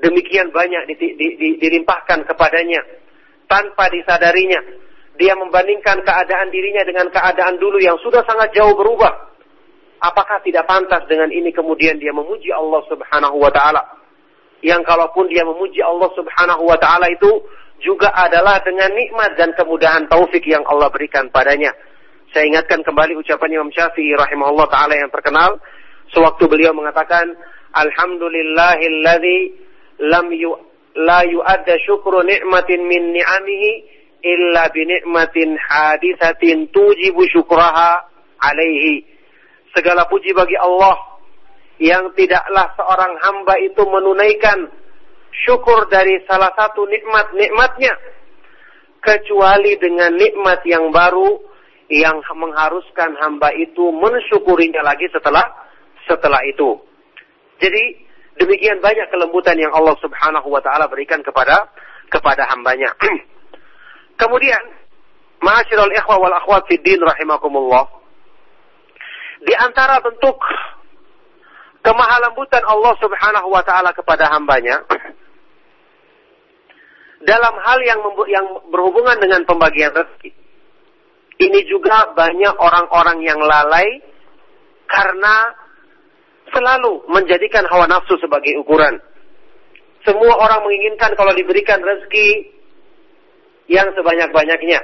demikian banyak dilimpahkan kepadanya tanpa disadarinya. Dia membandingkan keadaan dirinya dengan keadaan dulu yang sudah sangat jauh berubah. Apakah tidak pantas dengan ini kemudian dia memuji Allah Subhanahu wa taala? Yang kalaupun dia memuji Allah Subhanahu wa taala itu juga adalah dengan nikmat dan kemudahan taufik yang Allah berikan padanya. Saya ingatkan kembali ucapan Imam Syafi'i rahimahullah taala yang terkenal sewaktu beliau mengatakan Alhamdulillahilladzi lam yu, la yu'adda syukru ni'matin min ni'amihi illa bi ni'matin hadithatin tujibu syukraha alaihi. Segala puji bagi Allah yang tidaklah seorang hamba itu menunaikan syukur dari salah satu nikmat-nikmatnya kecuali dengan nikmat yang baru yang mengharuskan hamba itu mensyukurinya lagi setelah setelah itu. Jadi Demikian banyak kelembutan yang Allah Subhanahu wa taala berikan kepada kepada hambanya. Kemudian, ma'asyiral ikhwah wal akhwat fid din rahimakumullah. Di antara bentuk kemahalembutan Allah Subhanahu wa taala kepada hambanya dalam hal yang yang berhubungan dengan pembagian rezeki. Ini juga banyak orang-orang yang lalai karena selalu menjadikan hawa nafsu sebagai ukuran. Semua orang menginginkan kalau diberikan rezeki yang sebanyak-banyaknya.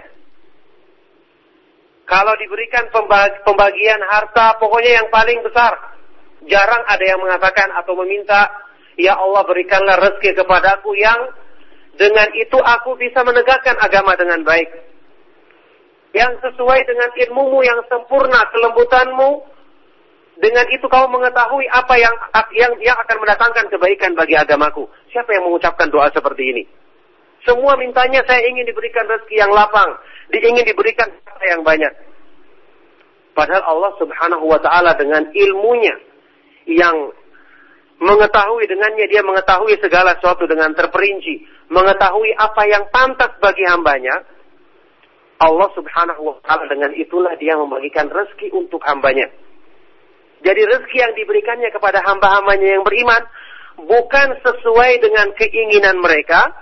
Kalau diberikan pembagian harta, pokoknya yang paling besar. Jarang ada yang mengatakan atau meminta, Ya Allah berikanlah rezeki kepadaku yang dengan itu aku bisa menegakkan agama dengan baik. Yang sesuai dengan ilmumu yang sempurna, kelembutanmu, dengan itu kamu mengetahui apa yang yang yang akan mendatangkan kebaikan bagi agamaku. Siapa yang mengucapkan doa seperti ini? Semua mintanya saya ingin diberikan rezeki yang lapang, ingin diberikan harta yang banyak. Padahal Allah Subhanahu wa taala dengan ilmunya yang mengetahui dengannya dia mengetahui segala sesuatu dengan terperinci, mengetahui apa yang pantas bagi hambanya. Allah Subhanahu wa taala dengan itulah dia membagikan rezeki untuk hambanya. Jadi rezeki yang diberikannya kepada hamba-hambanya yang beriman bukan sesuai dengan keinginan mereka,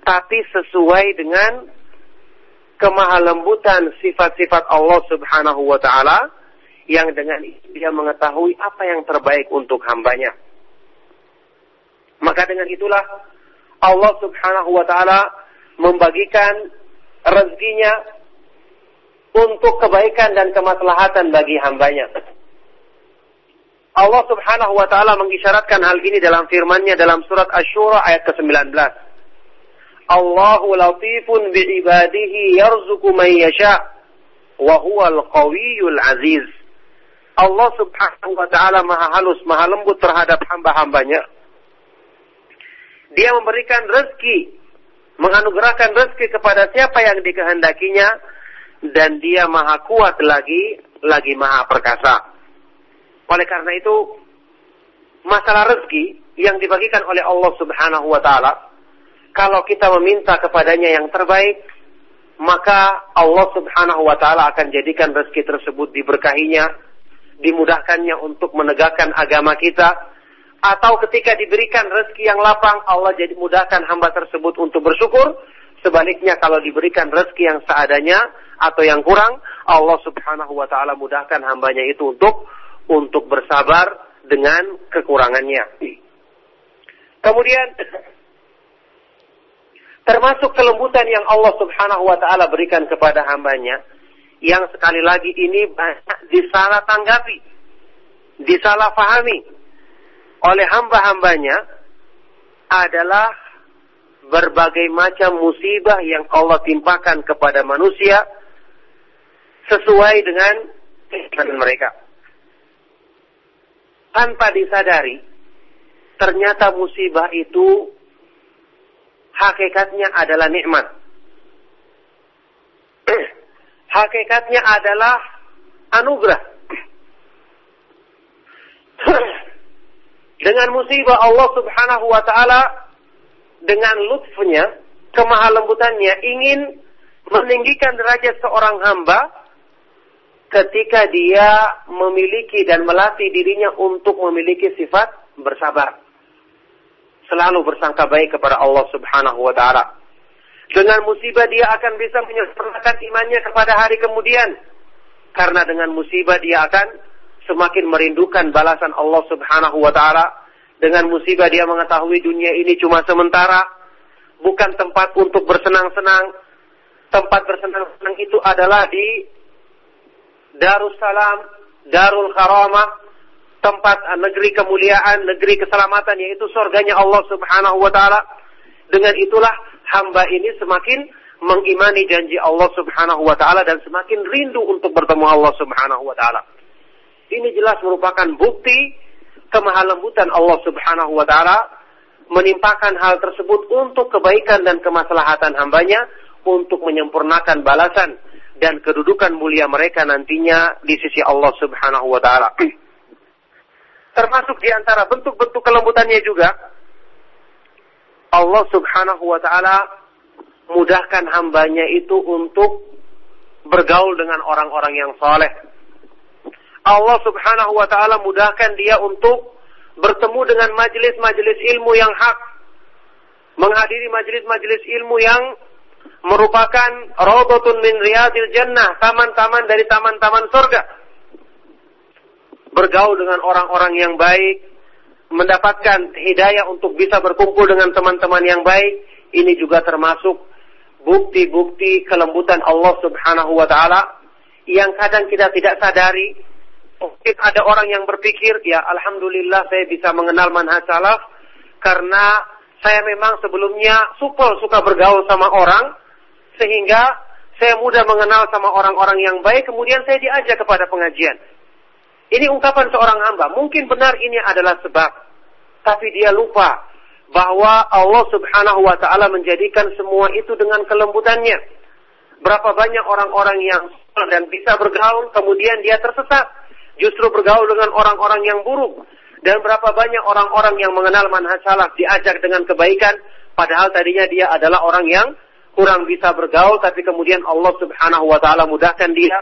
tapi sesuai dengan kemahalembutan sifat-sifat Allah Subhanahu wa taala yang dengan itu dia mengetahui apa yang terbaik untuk hambanya. Maka dengan itulah Allah Subhanahu wa taala membagikan rezekinya untuk kebaikan dan kemaslahatan bagi hambanya. Allah Subhanahu wa taala mengisyaratkan hal ini dalam firman-Nya dalam surat Asy-Syura ayat ke-19. Allahu latifun bi'ibadihi yarzuqu man yasha wa huwal qawiyyul aziz. Allah Subhanahu wa taala Maha halus, Maha lembut terhadap hamba-hambanya. Dia memberikan rezeki, menganugerahkan rezeki kepada siapa yang dikehendakinya dan dia Maha kuat lagi, lagi Maha perkasa. Oleh karena itu, masalah rezeki yang dibagikan oleh Allah Subhanahu wa taala, kalau kita meminta kepadanya yang terbaik, maka Allah Subhanahu wa taala akan jadikan rezeki tersebut diberkahinya, dimudahkannya untuk menegakkan agama kita, atau ketika diberikan rezeki yang lapang, Allah jadi mudahkan hamba tersebut untuk bersyukur. Sebaliknya kalau diberikan rezeki yang seadanya atau yang kurang, Allah Subhanahu wa taala mudahkan hambanya itu untuk untuk bersabar dengan kekurangannya. Kemudian termasuk kelembutan yang Allah Subhanahu wa taala berikan kepada hambanya yang sekali lagi ini banyak disalah tanggapi, disalah pahami oleh hamba-hambanya adalah berbagai macam musibah yang Allah timpakan kepada manusia sesuai dengan keinginan mereka tanpa disadari, ternyata musibah itu hakikatnya adalah nikmat. hakikatnya adalah anugerah. Dengan musibah Allah Subhanahu wa taala dengan lutfnya, kemahalembutannya ingin meninggikan derajat seorang hamba ketika dia memiliki dan melatih dirinya untuk memiliki sifat bersabar. Selalu bersangka baik kepada Allah Subhanahu wa taala. Dengan musibah dia akan bisa menyempurnakan imannya kepada hari kemudian. Karena dengan musibah dia akan semakin merindukan balasan Allah Subhanahu wa taala. Dengan musibah dia mengetahui dunia ini cuma sementara, bukan tempat untuk bersenang-senang. Tempat bersenang-senang itu adalah di Darussalam, Darul Karamah, tempat negeri kemuliaan, negeri keselamatan yaitu surganya Allah Subhanahu wa taala. Dengan itulah hamba ini semakin mengimani janji Allah Subhanahu wa taala dan semakin rindu untuk bertemu Allah Subhanahu wa taala. Ini jelas merupakan bukti kemahalembutan Allah Subhanahu wa taala menimpakan hal tersebut untuk kebaikan dan kemaslahatan hambanya untuk menyempurnakan balasan dan kedudukan mulia mereka nantinya di sisi Allah Subhanahu wa taala. Termasuk di antara bentuk-bentuk kelembutannya juga Allah Subhanahu wa taala mudahkan hambanya itu untuk bergaul dengan orang-orang yang soleh. Allah Subhanahu wa taala mudahkan dia untuk bertemu dengan majelis-majelis ilmu yang hak, menghadiri majelis-majelis ilmu yang merupakan raudhatun min riyadil jannah, taman-taman dari taman-taman surga. Bergaul dengan orang-orang yang baik, mendapatkan hidayah untuk bisa berkumpul dengan teman-teman yang baik, ini juga termasuk bukti-bukti kelembutan Allah Subhanahu wa taala yang kadang kita tidak sadari mungkin ada orang yang berpikir, ya Alhamdulillah saya bisa mengenal manhaj salaf karena saya memang sebelumnya supel suka bergaul sama orang sehingga saya mudah mengenal sama orang-orang yang baik kemudian saya diajak kepada pengajian. Ini ungkapan seorang hamba. Mungkin benar ini adalah sebab. Tapi dia lupa bahwa Allah subhanahu wa ta'ala menjadikan semua itu dengan kelembutannya. Berapa banyak orang-orang yang dan bisa bergaul kemudian dia tersesat justru bergaul dengan orang-orang yang buruk. Dan berapa banyak orang-orang yang mengenal manhaj salaf diajak dengan kebaikan, padahal tadinya dia adalah orang yang kurang bisa bergaul, tapi kemudian Allah subhanahu wa ta'ala mudahkan dia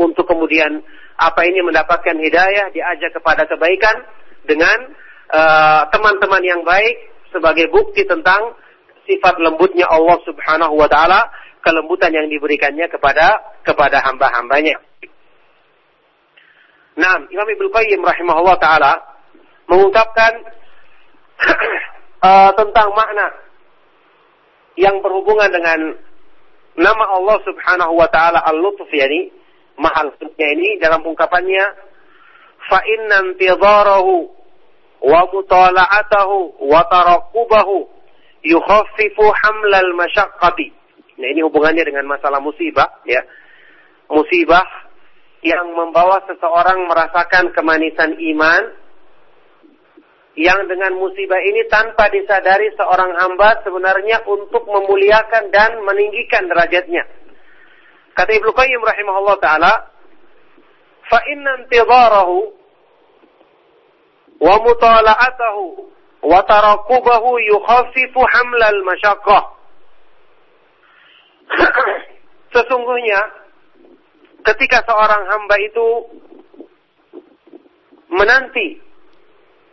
untuk kemudian apa ini mendapatkan hidayah, diajak kepada kebaikan dengan eh, teman-teman uh, yang baik sebagai bukti tentang sifat lembutnya Allah subhanahu wa ta'ala, kelembutan yang diberikannya kepada kepada hamba-hambanya. Nah, Imam Ibnu Qayyim rahimahullah taala mengungkapkan uh, tentang makna yang berhubungan dengan nama Allah Subhanahu wa taala Al-Lutf yani Maha ini dalam ungkapannya fa inna intidharahu wa mutala'atahu wa tarakkubahu yukhaffifu hamlal masyaqqati. Nah, ini hubungannya dengan masalah musibah ya. Musibah yang membawa seseorang merasakan kemanisan iman yang dengan musibah ini tanpa disadari seorang hamba sebenarnya untuk memuliakan dan meninggikan derajatnya. Kata Ibnu Qayyim rahimahullah taala, "Fa inna intidharahu wa mutala'atahu wa tarakubahu yukhaffifu hamlal masyaqqah." Sesungguhnya ketika seorang hamba itu menanti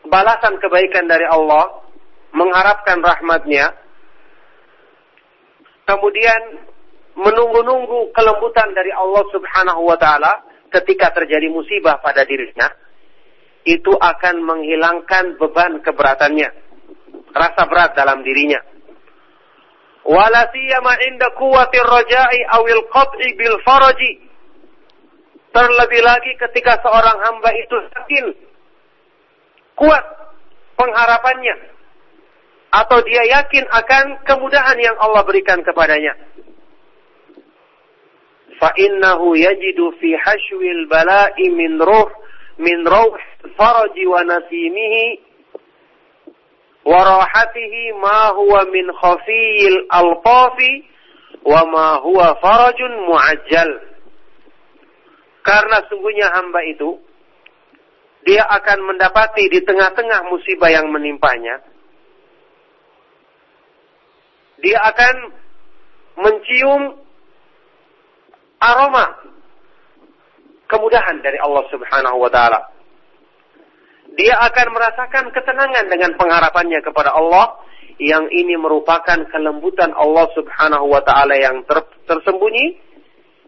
balasan kebaikan dari Allah, mengharapkan rahmatnya, kemudian menunggu-nunggu kelembutan dari Allah subhanahu wa ta'ala ketika terjadi musibah pada dirinya, itu akan menghilangkan beban keberatannya, rasa berat dalam dirinya. Wala siyama inda kuwatir raja'i awil qat'i bil faraji Terlebih lagi ketika seorang hamba itu yakin kuat pengharapannya atau dia yakin akan kemudahan yang Allah berikan kepadanya. Fa innahu yajidu fi hashwil bala'i min ruh min ruh faraji wa nasimihi wa rahatihi ma huwa min khafiyil alqafi wa ma huwa farajun mu'ajjal karena sungguhnya hamba itu, dia akan mendapati di tengah-tengah musibah yang menimpanya, dia akan mencium aroma kemudahan dari Allah Subhanahu wa taala. Dia akan merasakan ketenangan dengan pengharapannya kepada Allah yang ini merupakan kelembutan Allah Subhanahu wa taala yang ter tersembunyi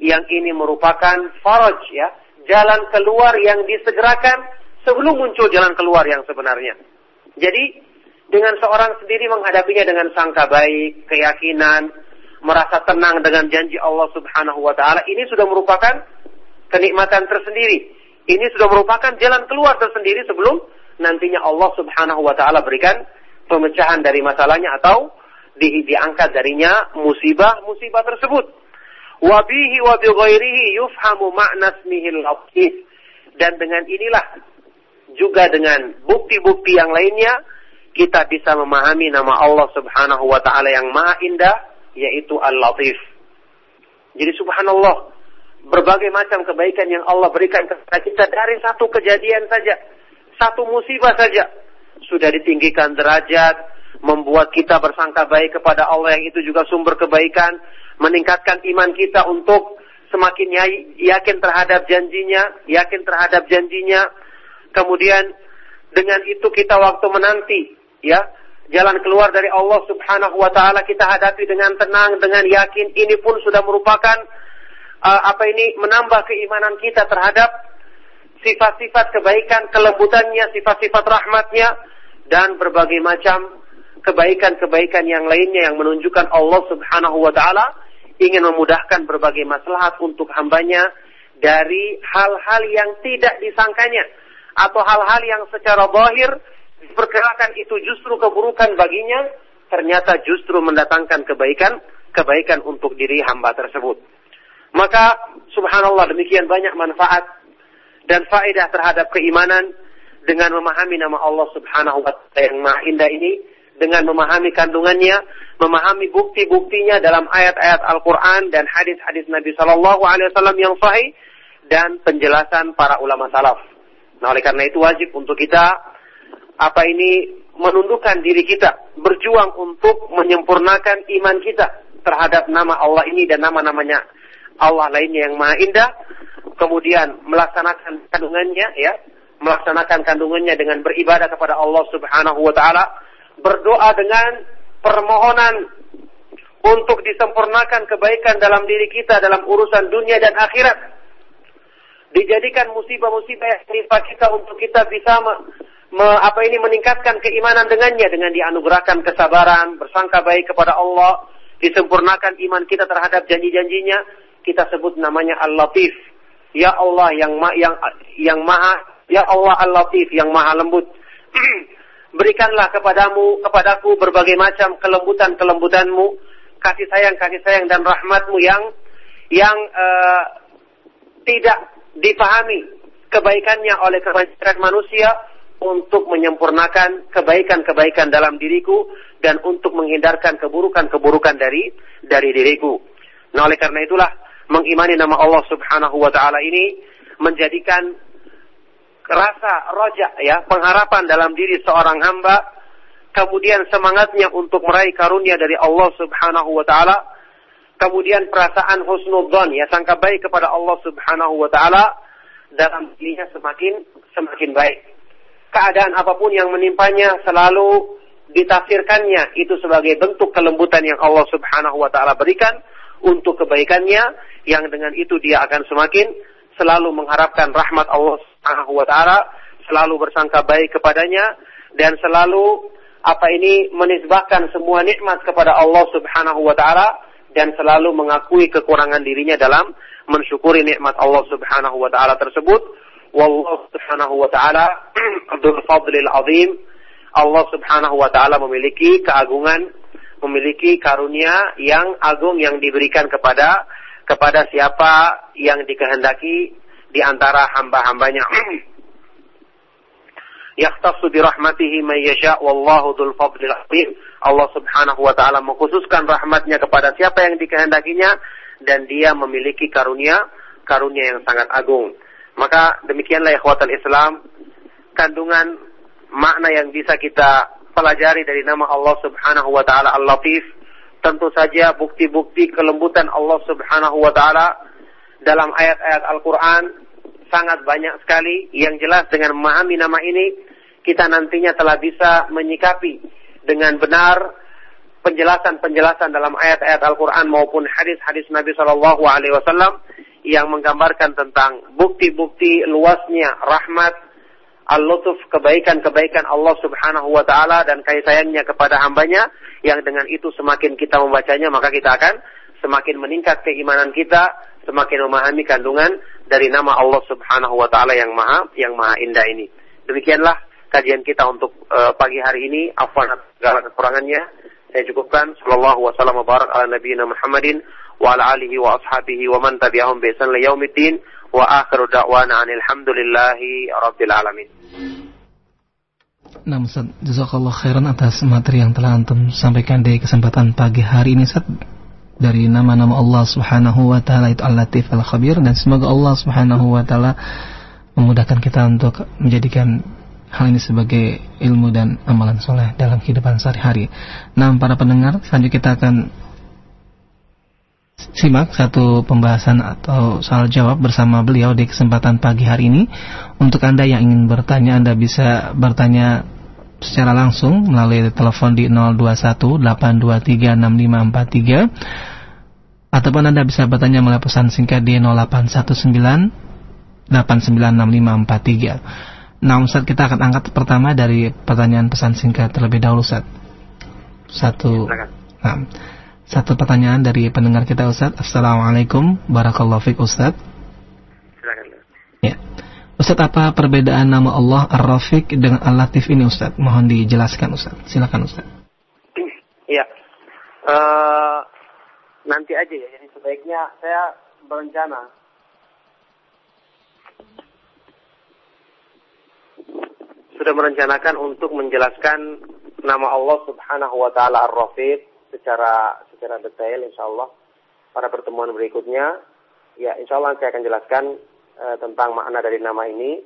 yang ini merupakan faraj ya, jalan keluar yang disegerakan sebelum muncul jalan keluar yang sebenarnya. Jadi dengan seorang sendiri menghadapinya dengan sangka baik, keyakinan, merasa tenang dengan janji Allah Subhanahu wa taala, ini sudah merupakan kenikmatan tersendiri. Ini sudah merupakan jalan keluar tersendiri sebelum nantinya Allah Subhanahu wa taala berikan pemecahan dari masalahnya atau di, diangkat darinya musibah-musibah tersebut. Wabihi wa yufhamu makna ismihil latif. Dan dengan inilah juga dengan bukti-bukti yang lainnya kita bisa memahami nama Allah Subhanahu wa taala yang Maha Indah yaitu Al-Latif. Jadi subhanallah, berbagai macam kebaikan yang Allah berikan kepada kita dari satu kejadian saja, satu musibah saja sudah ditinggikan derajat, membuat kita bersangka baik kepada Allah yang itu juga sumber kebaikan, meningkatkan iman kita untuk semakin yakin terhadap janjinya, yakin terhadap janjinya. Kemudian dengan itu kita waktu menanti, ya, jalan keluar dari Allah Subhanahu wa taala kita hadapi dengan tenang, dengan yakin. Ini pun sudah merupakan uh, apa ini menambah keimanan kita terhadap sifat-sifat kebaikan, kelembutannya, sifat-sifat rahmatnya dan berbagai macam kebaikan-kebaikan yang lainnya yang menunjukkan Allah Subhanahu wa taala ingin memudahkan berbagai masalah untuk hambanya dari hal-hal yang tidak disangkanya atau hal-hal yang secara zahir diperkirakan itu justru keburukan baginya ternyata justru mendatangkan kebaikan kebaikan untuk diri hamba tersebut. Maka subhanallah demikian banyak manfaat dan faedah terhadap keimanan dengan memahami nama Allah Subhanahu wa taala yang Maha Indah ini dengan memahami kandungannya, memahami bukti-buktinya dalam ayat-ayat Al-Quran dan hadis-hadis Nabi Shallallahu Alaihi Wasallam yang sahih dan penjelasan para ulama salaf. Nah, oleh karena itu wajib untuk kita apa ini menundukkan diri kita, berjuang untuk menyempurnakan iman kita terhadap nama Allah ini dan nama-namanya Allah lainnya yang maha indah, kemudian melaksanakan kandungannya ya, melaksanakan kandungannya dengan beribadah kepada Allah Subhanahu wa taala berdoa dengan permohonan untuk disempurnakan kebaikan dalam diri kita dalam urusan dunia dan akhirat. Dijadikan musibah-musibah yang menimpa kita untuk kita bisa me, me, apa ini meningkatkan keimanan dengannya dengan dianugerahkan kesabaran, bersangka baik kepada Allah, disempurnakan iman kita terhadap janji-janjinya, kita sebut namanya Al-Latif. Ya Allah yang ma, yang yang maha, ya Allah Al-Latif yang maha lembut. berikanlah kepadamu, kepadaku berbagai macam kelembutan-kelembutanmu, kasih sayang, kasih sayang dan rahmatmu yang yang uh, tidak dipahami kebaikannya oleh kebanyakan manusia untuk menyempurnakan kebaikan-kebaikan dalam diriku dan untuk menghindarkan keburukan-keburukan dari dari diriku. Nah, oleh karena itulah mengimani nama Allah Subhanahu wa taala ini menjadikan rasa rojak ya, pengharapan dalam diri seorang hamba, kemudian semangatnya untuk meraih karunia dari Allah Subhanahu wa taala, kemudian perasaan husnudzon ya, sangka baik kepada Allah Subhanahu wa taala dalam dirinya semakin semakin baik. Keadaan apa pun yang menimpanya selalu ditafsirkannya itu sebagai bentuk kelembutan yang Allah Subhanahu wa taala berikan untuk kebaikannya yang dengan itu dia akan semakin selalu mengharapkan rahmat Allah Subhanahu wa taala, selalu bersangka baik kepadanya dan selalu apa ini menisbahkan semua nikmat kepada Allah Subhanahu wa taala dan selalu mengakui kekurangan dirinya dalam mensyukuri nikmat Allah Subhanahu wa taala tersebut. Wallahu Subhanahu wa taala Abdul Fadlil Azim. Allah Subhanahu wa taala memiliki keagungan, memiliki karunia yang agung yang diberikan kepada kepada siapa yang dikehendaki di antara hamba-hambanya. Yakhtassu bi rahmatihi man yasha wallahu dzul fadlil azim. Allah Subhanahu wa taala mengkhususkan rahmatnya kepada siapa yang dikehendakinya dan dia memiliki karunia karunia yang sangat agung. Maka demikianlah ikhwatal Islam kandungan makna yang bisa kita pelajari dari nama Allah Subhanahu wa taala Al-Latif. Tentu saja bukti-bukti kelembutan Allah Subhanahu wa taala dalam ayat-ayat Al-Qur'an sangat banyak sekali. Yang jelas dengan memahami nama ini kita nantinya telah bisa menyikapi dengan benar penjelasan-penjelasan dalam ayat-ayat Al-Quran maupun hadis-hadis Nabi Shallallahu Alaihi Wasallam yang menggambarkan tentang bukti-bukti luasnya rahmat al-lutuf kebaikan-kebaikan Allah Subhanahu wa taala dan kasih sayangnya kepada hambanya yang dengan itu semakin kita membacanya maka kita akan semakin meningkat keimanan kita, semakin memahami kandungan dari nama Allah Subhanahu wa taala yang maha yang maha indah ini. Demikianlah kajian kita untuk uh, pagi hari ini. Afwan segala kekurangannya. Saya cukupkan. Sallallahu wasallam wa barak ala nabiyina Muhammadin wa ala alihi wa ashabihi wa man tabi'ahum bi ihsan yaumiddin wa akhiru da'wana anil hamdulillahi rabbil alamin. Nah, Ustaz, jazakallah khairan atas materi yang telah antum sampaikan di kesempatan pagi hari ini, Ustaz dari nama-nama Allah Subhanahu wa taala itu Al-Latif Al-Khabir dan semoga Allah Subhanahu wa taala memudahkan kita untuk menjadikan hal ini sebagai ilmu dan amalan soleh dalam kehidupan sehari-hari. Nah, para pendengar, selanjutnya kita akan simak satu pembahasan atau soal jawab bersama beliau di kesempatan pagi hari ini. Untuk Anda yang ingin bertanya, Anda bisa bertanya secara langsung melalui telepon di 0218236543 ataupun Anda bisa bertanya melalui pesan singkat di 0819 896543. Nah, Ustaz kita akan angkat pertama dari pertanyaan pesan singkat terlebih dahulu, Ustaz. Satu. Nah, satu pertanyaan dari pendengar kita Ustaz. Assalamualaikum barakallahu fiik Ustaz. Silakan. Ya. Ustaz apa perbedaan nama Allah Ar-Rafiq dengan Al-Latif ini Ustaz? Mohon dijelaskan Ustaz. Silakan Ustaz. Iya. Uh, nanti aja ya. Jadi sebaiknya saya berencana sudah merencanakan untuk menjelaskan nama Allah Subhanahu wa taala Ar-Rafiq secara secara detail insya Allah pada pertemuan berikutnya. Ya insya Allah saya akan jelaskan uh, tentang makna dari nama ini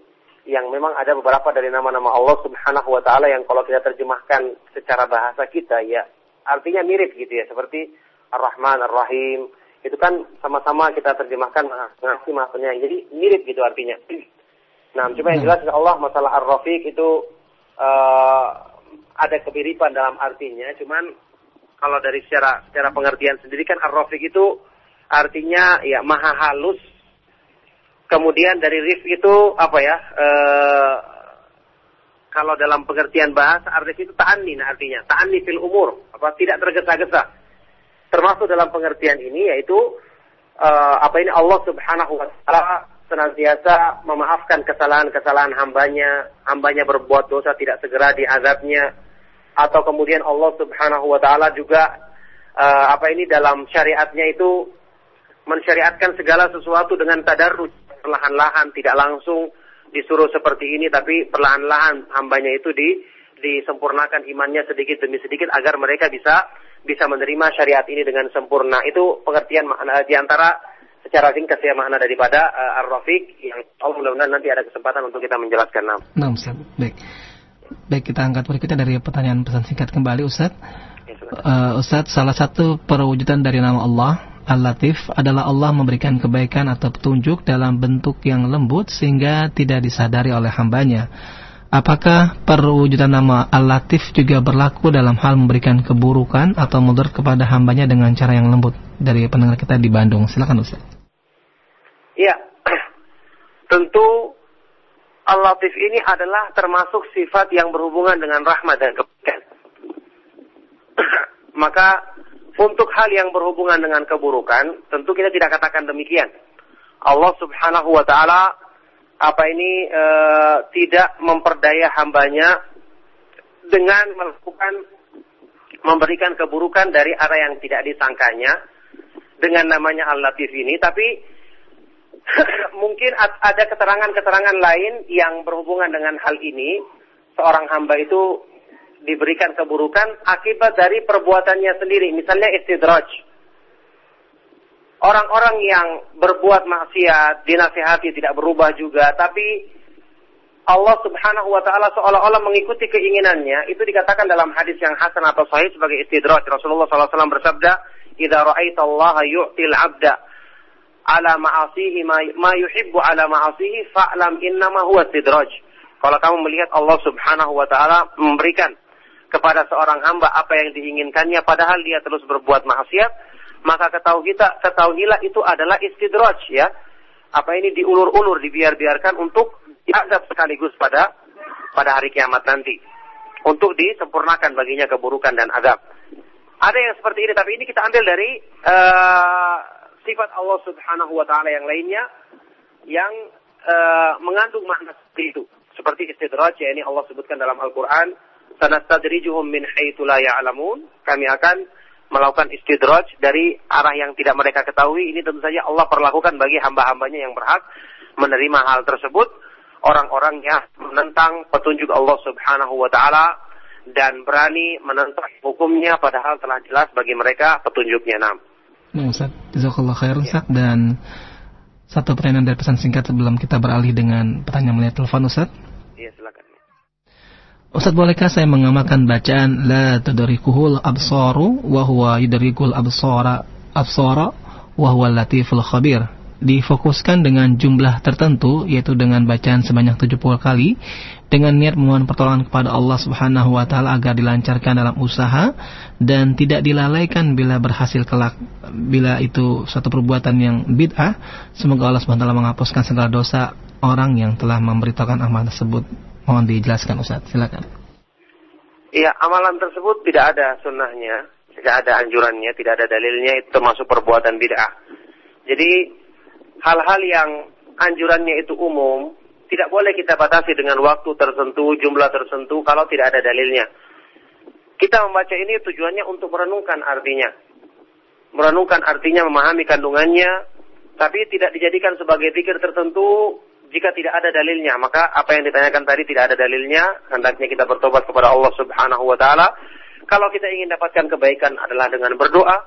yang memang ada beberapa dari nama-nama Allah Subhanahu wa taala yang kalau kita terjemahkan secara bahasa kita ya artinya mirip gitu ya seperti Ar-Rahman, Ar-Rahim itu kan sama-sama kita terjemahkan mengasih maksudnya jadi mirip gitu artinya. Nah, cuma yang jelas Allah masalah Ar-Rafiq itu uh, ada kemiripan dalam artinya, cuman kalau dari secara secara pengertian sendiri kan ar-rafiq itu artinya ya maha halus. Kemudian dari rif itu apa ya? E, kalau dalam pengertian bahasa arif itu ta'anni nah artinya ta'anni fil umur apa tidak tergesa-gesa. Termasuk dalam pengertian ini yaitu e, apa ini Allah Subhanahu wa taala senantiasa memaafkan kesalahan-kesalahan hambanya, hambanya berbuat dosa tidak segera diazabnya, atau kemudian Allah Subhanahu wa taala juga uh, apa ini dalam syariatnya itu mensyariatkan segala sesuatu dengan tadarruj perlahan-lahan tidak langsung disuruh seperti ini tapi perlahan-lahan hambanya itu di disempurnakan imannya sedikit demi sedikit agar mereka bisa bisa menerima syariat ini dengan sempurna itu pengertian makna di antara secara ringkas ya makna daripada uh, Ar-Rafiq yang Allah mudah-mudahan nanti ada kesempatan untuk kita menjelaskan. Nah, nah baik. Baik, kita angkat berikutnya dari pertanyaan pesan singkat kembali, Ustaz. Uh, Ustaz, salah satu perwujudan dari nama Allah, Al-Latif, adalah Allah memberikan kebaikan atau petunjuk dalam bentuk yang lembut sehingga tidak disadari oleh hambanya. Apakah perwujudan nama Al-Latif juga berlaku dalam hal memberikan keburukan atau mudarat kepada hambanya dengan cara yang lembut? Dari pendengar kita di Bandung. Silakan Ustaz. Iya. Tentu Al-Latif ini adalah termasuk sifat yang berhubungan dengan rahmat dan kebaikan. Maka untuk hal yang berhubungan dengan keburukan, tentu kita tidak katakan demikian. Allah Subhanahu wa taala apa ini e, tidak memperdaya hambanya dengan melakukan memberikan keburukan dari arah yang tidak disangkanya dengan namanya Al-Latif ini, tapi mungkin ada keterangan-keterangan lain yang berhubungan dengan hal ini. Seorang hamba itu diberikan keburukan akibat dari perbuatannya sendiri. Misalnya istidraj. Orang-orang yang berbuat maksiat, dinasihati tidak berubah juga, tapi Allah Subhanahu wa taala seolah-olah mengikuti keinginannya, itu dikatakan dalam hadis yang hasan atau sahih sebagai istidraj. Rasulullah SAW bersabda, "Idza ra'aita Allah yu'til 'abda ala ma'asihi ma yuhibbu ala ma'asihi fa'lam innama huwa sidraj. Kalau kamu melihat Allah Subhanahu wa taala memberikan kepada seorang hamba apa yang diinginkannya padahal dia terus berbuat maksiat, maka ketahui kita ketahuilah itu adalah istidraj ya. Apa ini diulur-ulur dibiar-biarkan untuk diazab sekaligus pada pada hari kiamat nanti. Untuk disempurnakan baginya keburukan dan azab. Ada yang seperti ini tapi ini kita ambil dari uh, sifat Allah Subhanahu wa taala yang lainnya yang uh, mengandung makna seperti itu. Seperti istidraj ya ini Allah sebutkan dalam Al-Qur'an, "Sanastadrijuhum min haitsu la ya'lamun." Kami akan melakukan istidraj dari arah yang tidak mereka ketahui. Ini tentu saja Allah perlakukan bagi hamba-hambanya yang berhak menerima hal tersebut. Orang-orang yang menentang petunjuk Allah Subhanahu wa taala dan berani menentang hukumnya padahal telah jelas bagi mereka petunjuknya. Nah, Ustaz, jazakallah dan satu pertanyaan dari pesan singkat sebelum kita beralih dengan pertanyaan melihat telepon Ustaz. Ustaz, bolehkah saya mengamalkan bacaan la tudrikuhul absaru wa huwa yudrikul absara absara wa huwal latiful khabir difokuskan dengan jumlah tertentu yaitu dengan bacaan sebanyak 70 kali dengan niat memohon pertolongan kepada Allah Subhanahu wa taala agar dilancarkan dalam usaha dan tidak dilalaikan bila berhasil kelak bila itu suatu perbuatan yang bid'ah. Semoga Allah Subhanahu wa taala menghapuskan segala dosa orang yang telah memberitakan amal tersebut mohon dijelaskan Ustaz silakan Iya, amalan tersebut tidak ada sunnahnya, tidak ada anjurannya, tidak ada dalilnya, itu termasuk perbuatan bid'ah. Jadi hal-hal yang anjurannya itu umum, tidak boleh kita batasi dengan waktu tertentu, jumlah tertentu kalau tidak ada dalilnya. Kita membaca ini tujuannya untuk merenungkan artinya. Merenungkan artinya, memahami kandungannya, tapi tidak dijadikan sebagai pikir tertentu jika tidak ada dalilnya. Maka apa yang ditanyakan tadi tidak ada dalilnya, hendaknya kita bertobat kepada Allah Subhanahu wa taala. Kalau kita ingin dapatkan kebaikan adalah dengan berdoa,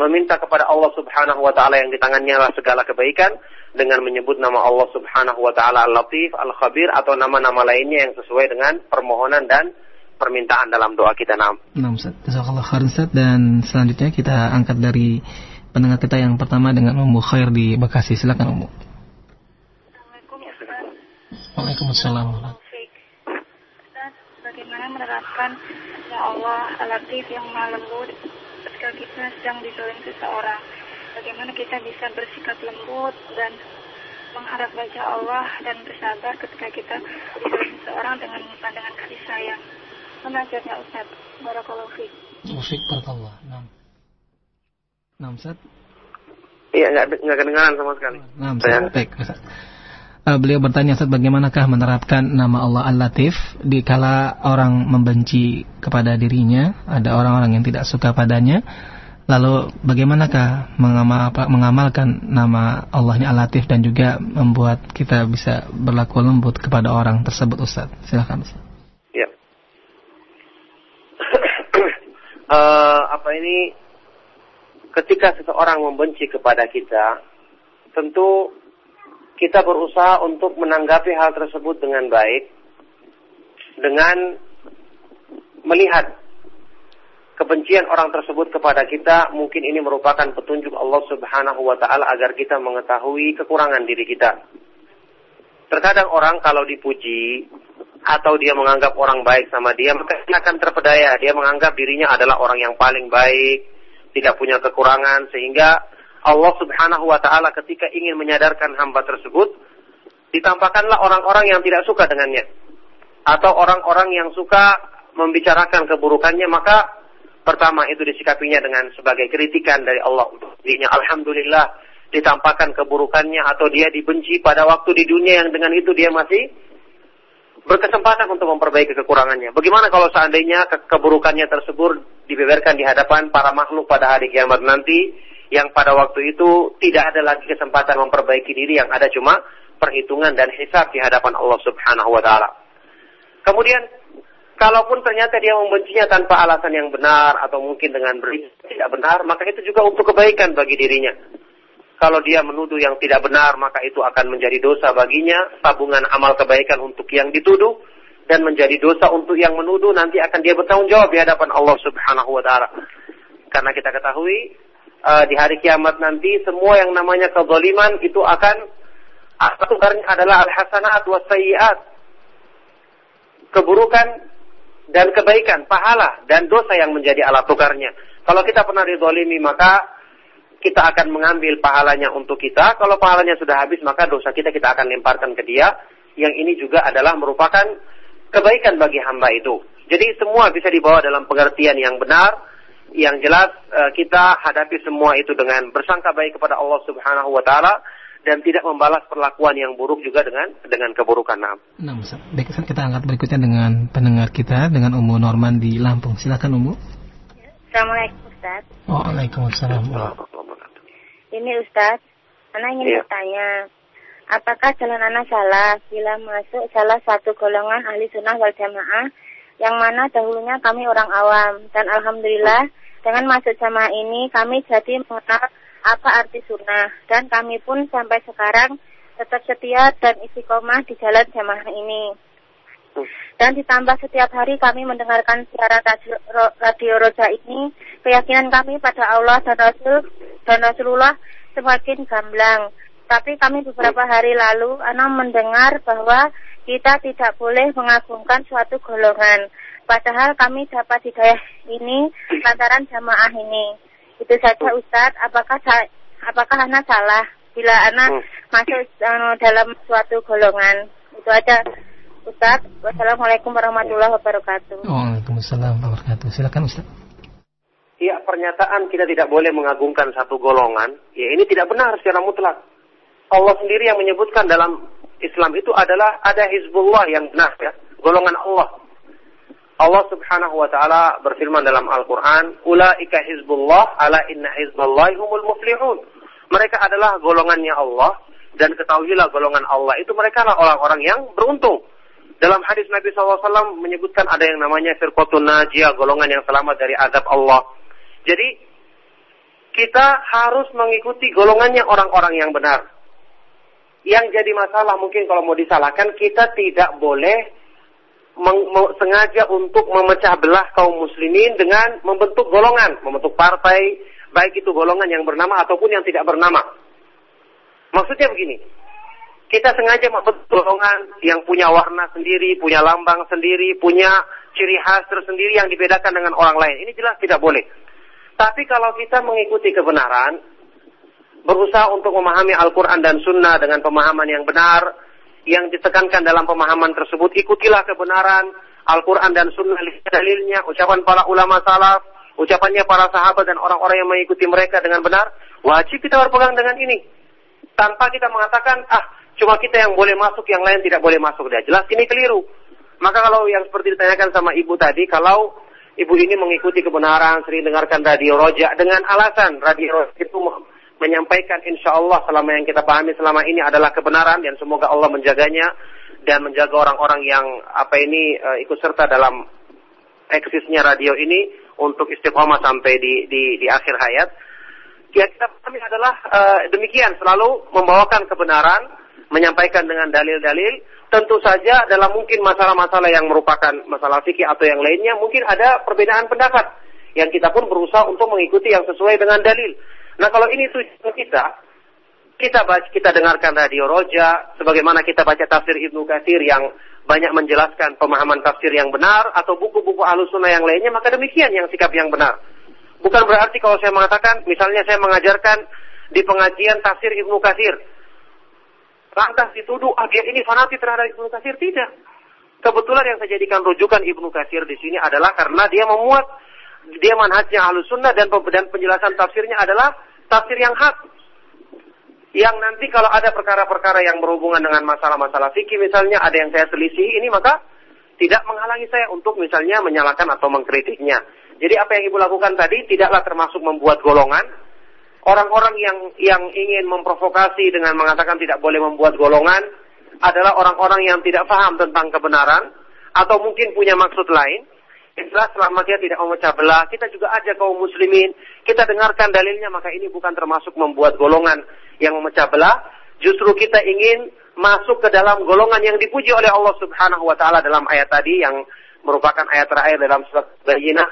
meminta kepada Allah Subhanahu wa taala yang di tangannya lah segala kebaikan dengan menyebut nama Allah Subhanahu wa taala Al-Latif, Al-Khabir atau nama-nama lainnya yang sesuai dengan permohonan dan permintaan dalam doa kita. Nam. Nah, Ustaz. Dan selanjutnya kita angkat dari pendengar kita yang pertama dengan Ummu Khair di Bekasi. Silakan Ummu. Waalaikumsalam. Bagaimana menerapkan ya Allah Al-Latif yang maha lembut ketika kita sedang dizolim seseorang. Bagaimana kita bisa bersikap lembut dan mengharap baca Allah dan bersabar ketika kita dizolim seseorang dengan pandangan kasih sayang. Mengajarnya Ustaz. Barakallahu fiik. Ufik barakallah. Nah. Nah, Ustaz. Iya, nggak nggak kedengaran sama sekali. Nah, Saya- Ustaz. Baik, Ustaz. Eh, beliau bertanya Ustaz bagaimanakah menerapkan nama Allah Al-Latif di kala orang membenci kepada dirinya, ada orang-orang yang tidak suka padanya. Lalu bagaimanakah mengamalkan nama Allahnya Al-Latif dan juga membuat kita bisa berlaku lembut kepada orang tersebut Ustaz. Silakan Ustaz. Ya. Eh, apa ini? Ketika seseorang membenci kepada kita, tentu kita berusaha untuk menanggapi hal tersebut dengan baik, dengan melihat kebencian orang tersebut kepada kita, mungkin ini merupakan petunjuk Allah Subhanahu wa Ta'ala agar kita mengetahui kekurangan diri kita. Terkadang orang kalau dipuji atau dia menganggap orang baik sama dia, maka dia akan terpedaya. Dia menganggap dirinya adalah orang yang paling baik, tidak punya kekurangan, sehingga Allah Subhanahu wa Ta'ala ketika ingin menyadarkan hamba tersebut, ditampakkanlah orang-orang yang tidak suka dengannya, atau orang-orang yang suka membicarakan keburukannya, maka pertama itu disikapinya dengan sebagai kritikan dari Allah. Alhamdulillah ditampakkan keburukannya atau dia dibenci pada waktu di dunia yang dengan itu dia masih berkesempatan untuk memperbaiki kekurangannya. Bagaimana kalau seandainya ke- keburukannya tersebut dibeberkan di hadapan para makhluk pada hari kiamat nanti yang pada waktu itu tidak ada lagi kesempatan memperbaiki diri yang ada cuma perhitungan dan hisab di hadapan Allah Subhanahu wa taala. Kemudian kalaupun ternyata dia membencinya tanpa alasan yang benar atau mungkin dengan berita tidak benar, maka itu juga untuk kebaikan bagi dirinya. Kalau dia menuduh yang tidak benar, maka itu akan menjadi dosa baginya, tabungan amal kebaikan untuk yang dituduh, dan menjadi dosa untuk yang menuduh, nanti akan dia bertanggung jawab di hadapan Allah subhanahu wa ta'ala. Karena kita ketahui, eh, di hari kiamat nanti, semua yang namanya kezaliman itu akan, tukarnya adalah al-hasanat wa sayyiat. Keburukan dan kebaikan, pahala dan dosa yang menjadi alat tukarnya. Kalau kita pernah dizalimi, maka kita akan mengambil pahalanya untuk kita. Kalau pahalanya sudah habis, maka dosa kita kita akan lemparkan ke dia. Yang ini juga adalah merupakan kebaikan bagi hamba itu. Jadi semua bisa dibawa dalam pengertian yang benar. Yang jelas eh, kita hadapi semua itu dengan bersangka baik kepada Allah Subhanahu wa taala dan tidak membalas perlakuan yang buruk juga dengan dengan keburukan. Nah, Nah, Ustaz. Baik, Ustaz, kita angkat berikutnya dengan pendengar kita dengan Ummu Norman di Lampung. Silakan Ummu. Assalamualaikum Ustaz. Waalaikumsalam. Ini Ustaz, Ana ingin Iya. bertanya, apakah jalan Ana salah bila masuk salah satu golongan ahli sunnah wal jamaah yang mana dahulunya kami orang awam dan alhamdulillah dengan masuk jamaah ini kami jadi mengenal apa arti sunnah dan kami pun sampai sekarang tetap setia dan istiqomah di jalan jamaah ini. Dan ditambah setiap hari kami mendengarkan siaran radio, ro- radio Roja ini, keyakinan kami pada Allah dan Rasul dan Rasulullah semakin gamblang. Tapi kami beberapa hari lalu Ana mendengar bahwa kita tidak boleh mengagungkan suatu golongan. Padahal kami dapat hidayah ini lantaran jamaah ini. Itu saja Ustadz, apakah apakah Ana salah bila Ana hmm. masuk uh, dalam suatu golongan? Itu aja Ustadz. Wassalamualaikum warahmatullahi wabarakatuh. Waalaikumsalam warahmatullahi wabarakatuh. Silakan Ustadz. Ya, pernyataan kita tidak boleh mengagungkan satu golongan, ya ini tidak benar secara mutlak. Allah sendiri yang menyebutkan dalam Islam itu adalah ada Hizbullah yang benar ya, golongan Allah. Allah Subhanahu wa taala berfirman dalam Al-Qur'an, "Ulaika hizbullah, ala inna hizballahi humul muflihun." Mereka adalah golongannya Allah dan ketahuilah golongan Allah itu mereka adalah orang-orang yang beruntung. Dalam hadis Nabi SAW menyebutkan ada yang namanya firqatun najiyah, golongan yang selamat dari azab Allah. Jadi kita harus mengikuti golongannya orang-orang yang benar. Yang jadi masalah mungkin kalau mau disalahkan kita tidak boleh sengaja untuk memecah belah kaum muslimin dengan membentuk golongan, membentuk partai, baik itu golongan yang bernama ataupun yang tidak bernama. Maksudnya begini, kita sengaja membentuk golongan yang punya warna sendiri, punya lambang sendiri, punya ciri khas tersendiri yang dibedakan dengan orang lain. Ini jelas tidak boleh. Tapi kalau kita mengikuti kebenaran, berusaha untuk memahami Al-Quran dan Sunnah dengan pemahaman yang benar, yang ditekankan dalam pemahaman tersebut, ikutilah kebenaran Al-Quran dan Sunnah dalilnya, ucapan para ulama salaf, ucapannya para sahabat dan orang-orang yang mengikuti mereka dengan benar, wajib kita berpegang dengan ini. Tanpa kita mengatakan, ah, cuma kita yang boleh masuk, yang lain tidak boleh masuk. Dia jelas ini keliru. Maka kalau yang seperti ditanyakan sama ibu tadi, kalau ibu ini mengikuti kebenaran, sering dengarkan radio rojak dengan alasan radio rojak itu menyampaikan insya Allah selama yang kita pahami selama ini adalah kebenaran dan semoga Allah menjaganya dan menjaga orang-orang yang apa ini uh, ikut serta dalam eksisnya radio ini untuk istiqomah sampai di, di, di akhir hayat. Ya kita pahami adalah uh, demikian selalu membawakan kebenaran, menyampaikan dengan dalil-dalil tentu saja dalam mungkin masalah-masalah yang merupakan masalah fikih atau yang lainnya mungkin ada perbedaan pendapat yang kita pun berusaha untuk mengikuti yang sesuai dengan dalil. Nah kalau ini tujuan kita, kita baca, kita dengarkan radio Roja, sebagaimana kita baca tafsir Ibnu Katsir yang banyak menjelaskan pemahaman tafsir yang benar atau buku-buku alusuna yang lainnya, maka demikian yang sikap yang benar. Bukan berarti kalau saya mengatakan, misalnya saya mengajarkan di pengajian tafsir Ibnu Katsir, lantas dituduh, ah dia ini fanatik terhadap Ibnu Katsir tidak. Kebetulan yang saya jadikan rujukan Ibnu Katsir di sini adalah karena dia memuat dia manhajnya Ahlus Sunnah dan, dan penjelasan tafsirnya adalah tafsir yang hak. Yang nanti kalau ada perkara-perkara yang berhubungan dengan masalah-masalah fikih misalnya ada yang saya selisih ini maka tidak menghalangi saya untuk misalnya menyalahkan atau mengkritiknya. Jadi apa yang ibu lakukan tadi tidaklah termasuk membuat golongan, Orang-orang yang yang ingin memprovokasi dengan mengatakan tidak boleh membuat golongan adalah orang-orang yang tidak paham tentang kebenaran atau mungkin punya maksud lain. Jelas selama dia tidak memecah belah, kita juga ajak kaum muslimin, kita dengarkan dalilnya, maka ini bukan termasuk membuat golongan yang memecah belah. Justru kita ingin masuk ke dalam golongan yang dipuji oleh Allah Subhanahu wa taala dalam ayat tadi yang merupakan ayat terakhir dalam surat Bayyinah.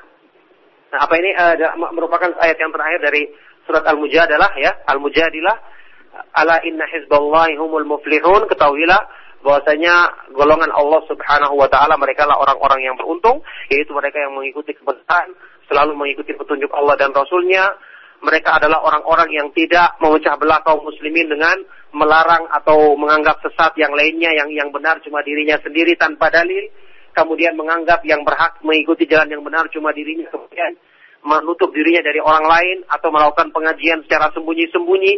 Nah, apa ini? Uh, merupakan ayat yang terakhir dari surat Al-Mujadalah ya, Al-Mujadilah. Ala inna hizballahi humul muflihun. Ketahuilah bahwasanya golongan Allah Subhanahu wa taala mereka lah orang-orang yang beruntung yaitu mereka yang mengikuti kebenaran selalu mengikuti petunjuk Allah dan Rasulnya. Mereka adalah orang-orang yang tidak memecah belah kaum muslimin dengan melarang atau menganggap sesat yang lainnya yang yang benar cuma dirinya sendiri tanpa dalil. Kemudian menganggap yang berhak mengikuti jalan yang benar cuma dirinya. Kemudian menutup dirinya dari orang lain atau melakukan pengajian secara sembunyi-sembunyi,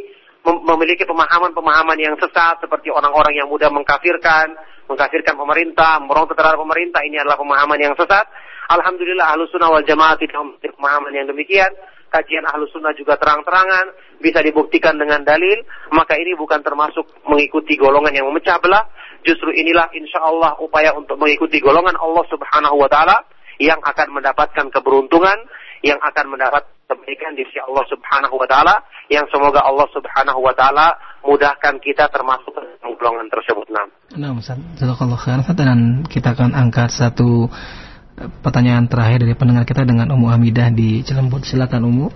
memiliki pemahaman-pemahaman yang sesat seperti orang-orang yang mudah mengkafirkan, mengkafirkan pemerintah, meronta terhadap pemerintah, ini adalah pemahaman yang sesat. Alhamdulillah ahlu sunnah wal jamaah tidak memiliki pemahaman yang demikian. Kajian ahlu sunnah juga terang-terangan, bisa dibuktikan dengan dalil, maka ini bukan termasuk mengikuti golongan yang memecah belah. Justru inilah insya Allah upaya untuk mengikuti golongan Allah subhanahu wa ta'ala yang akan mendapatkan keberuntungan, yang akan mendapat kebaikan di sisi Allah Subhanahu wa taala yang semoga Allah Subhanahu wa taala mudahkan kita termasuk dalam golongan tersebut. Nah, nah Ustaz, jazakallahu khairan dan kita akan angkat satu eh, pertanyaan terakhir dari pendengar kita dengan Ummu Hamidah di Cilembut. Silakan Ummu.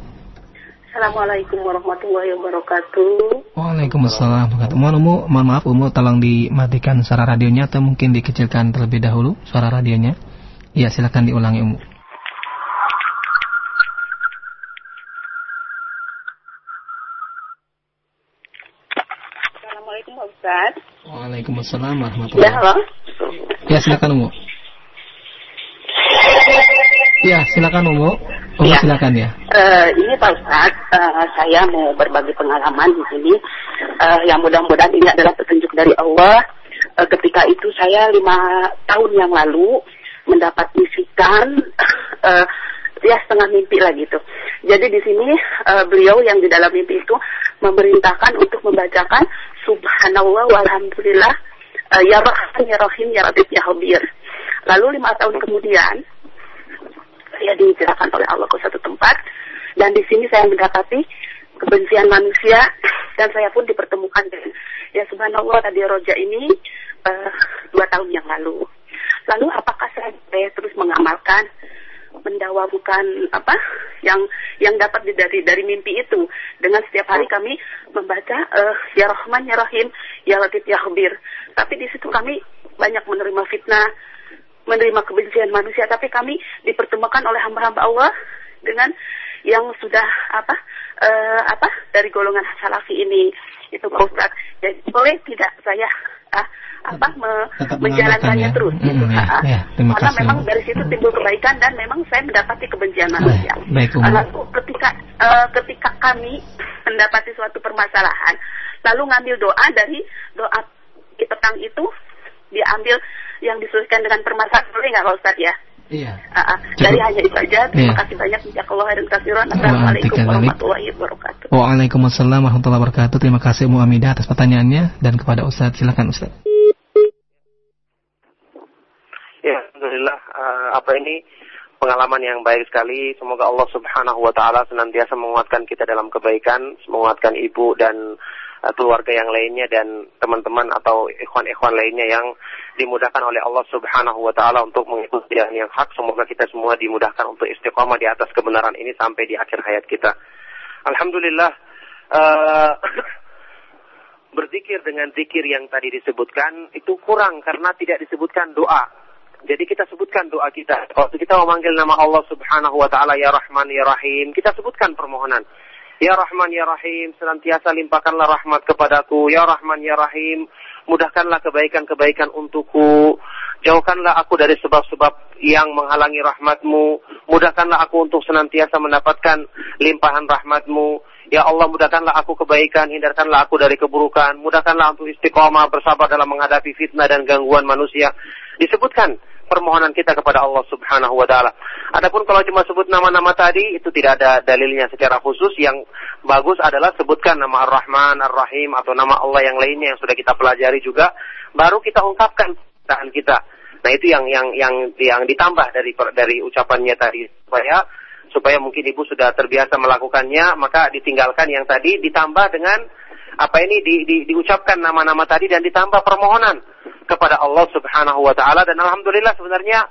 Assalamualaikum warahmatullahi wabarakatuh. Waalaikumsalam warahmatullahi Mohon, Umu, mohon maaf Umu tolong dimatikan suara radionya atau mungkin dikecilkan terlebih dahulu suara radionya. Ya silakan diulangi Umu. Ustaz. Waalaikumsalam Ya, warahmatullahi halo. Ya silakan Umu. Ya silakan Umu. Umu Ya. silakan ya. Eh, ini Pak Ustaz, eh, saya mau berbagi pengalaman di sini. Eh, yang mudah-mudahan ini adalah petunjuk dari Allah. Eh, ketika itu saya lima tahun yang lalu mendapat bisikan, eh, ya setengah mimpi lah gitu. Jadi di sini eh, beliau yang di dalam mimpi itu memerintahkan untuk membacakan Subhanallah walhamdulillah eh, ya Rahman ya Rahim ya Latif ya Khabir. Lalu lima tahun kemudian saya dihijrahkan oleh Allah ke satu tempat dan di sini saya mendapati kebencian manusia dan saya pun dipertemukan dengan ya subhanallah tadi roja ini eh, dua tahun yang lalu. Lalu apakah saya terus mengamalkan mendawamukan apa yang yang dapat dari dari mimpi itu. Dengan setiap hari kami membaca eh, ya Rahman ya Rahim ya Latif ya Khabir. Tapi di situ kami banyak menerima fitnah, menerima kebencian manusia, tapi kami dipertemukan oleh hamba-hamba Allah dengan yang sudah apa eh, apa dari golongan salafi ini. Itu Pak Ustaz. Jadi boleh tidak saya ah, apa me- menjalankannya ya. terus gitu. Mm, ya, Ah, ya, terima Karena kasih. memang dari situ timbul kebaikan dan memang saya mendapati kebencian manusia. baik, Umi. Lalu ketika eh, ketika kami mendapati suatu permasalahan, lalu ngambil doa dari doa di petang itu diambil yang disesuaikan dengan permasalahan boleh nggak Pak Ustaz ya? Iya. Cukup. Dari hanya itu saja. Terima Iya. kasih banyak. Jazakallah khairan katsiran. Assalamualaikum Waalaikumsalam. warahmatullahi wabarakatuh. Waalaikumsalam warahmatullahi wabarakatuh. Terima kasih Umu Amidah atas pertanyaannya dan kepada Ustadz silakan Ustadz. Ya, alhamdulillah eh, apa ini pengalaman yang baik sekali. Semoga Allah Subhanahu wa taala senantiasa menguatkan kita dalam kebaikan, menguatkan ibu dan keluarga yang lainnya dan teman-teman atau ikhwan-ikhwan lainnya yang dimudahkan oleh Allah Subhanahu wa taala untuk mengikuti jalan yang hak. Semoga kita semua dimudahkan untuk istiqamah di atas kebenaran ini sampai di akhir hayat kita. Alhamdulillah eh, berzikir dengan zikir yang tadi disebutkan itu kurang karena tidak disebutkan doa. Jadi kita sebutkan doa kita. Waktu kita memanggil nama Allah Subhanahu wa taala ya Rahman ya Rahim, kita sebutkan permohonan. Ya Rahman ya Rahim, senantiasa limpahkanlah rahmat kepadaku. Ya Rahman ya Rahim, mudahkanlah kebaikan-kebaikan untukku. Jauhkanlah aku dari sebab-sebab yang menghalangi rahmatmu. Mudahkanlah aku untuk senantiasa mendapatkan limpahan rahmatmu. Ya Allah mudahkanlah aku kebaikan, hindarkanlah aku dari keburukan. Mudahkanlah untuk istiqomah bersabar dalam menghadapi fitnah dan gangguan manusia. Disebutkan permohonan kita kepada Allah Subhanahu wa taala. Adapun kalau cuma sebut nama-nama tadi itu tidak ada dalilnya secara khusus yang bagus adalah sebutkan nama Ar-Rahman, Ar-Rahim atau nama Allah yang lainnya yang sudah kita pelajari juga baru kita ungkapkan perkataan kita. Nah, itu yang yang yang yang ditambah dari dari ucapannya tadi supaya supaya mungkin ibu sudah terbiasa melakukannya maka ditinggalkan yang tadi ditambah dengan apa ini di, di, diucapkan nama-nama tadi dan ditambah permohonan kepada Allah Subhanahu wa taala. Dan alhamdulillah sebenarnya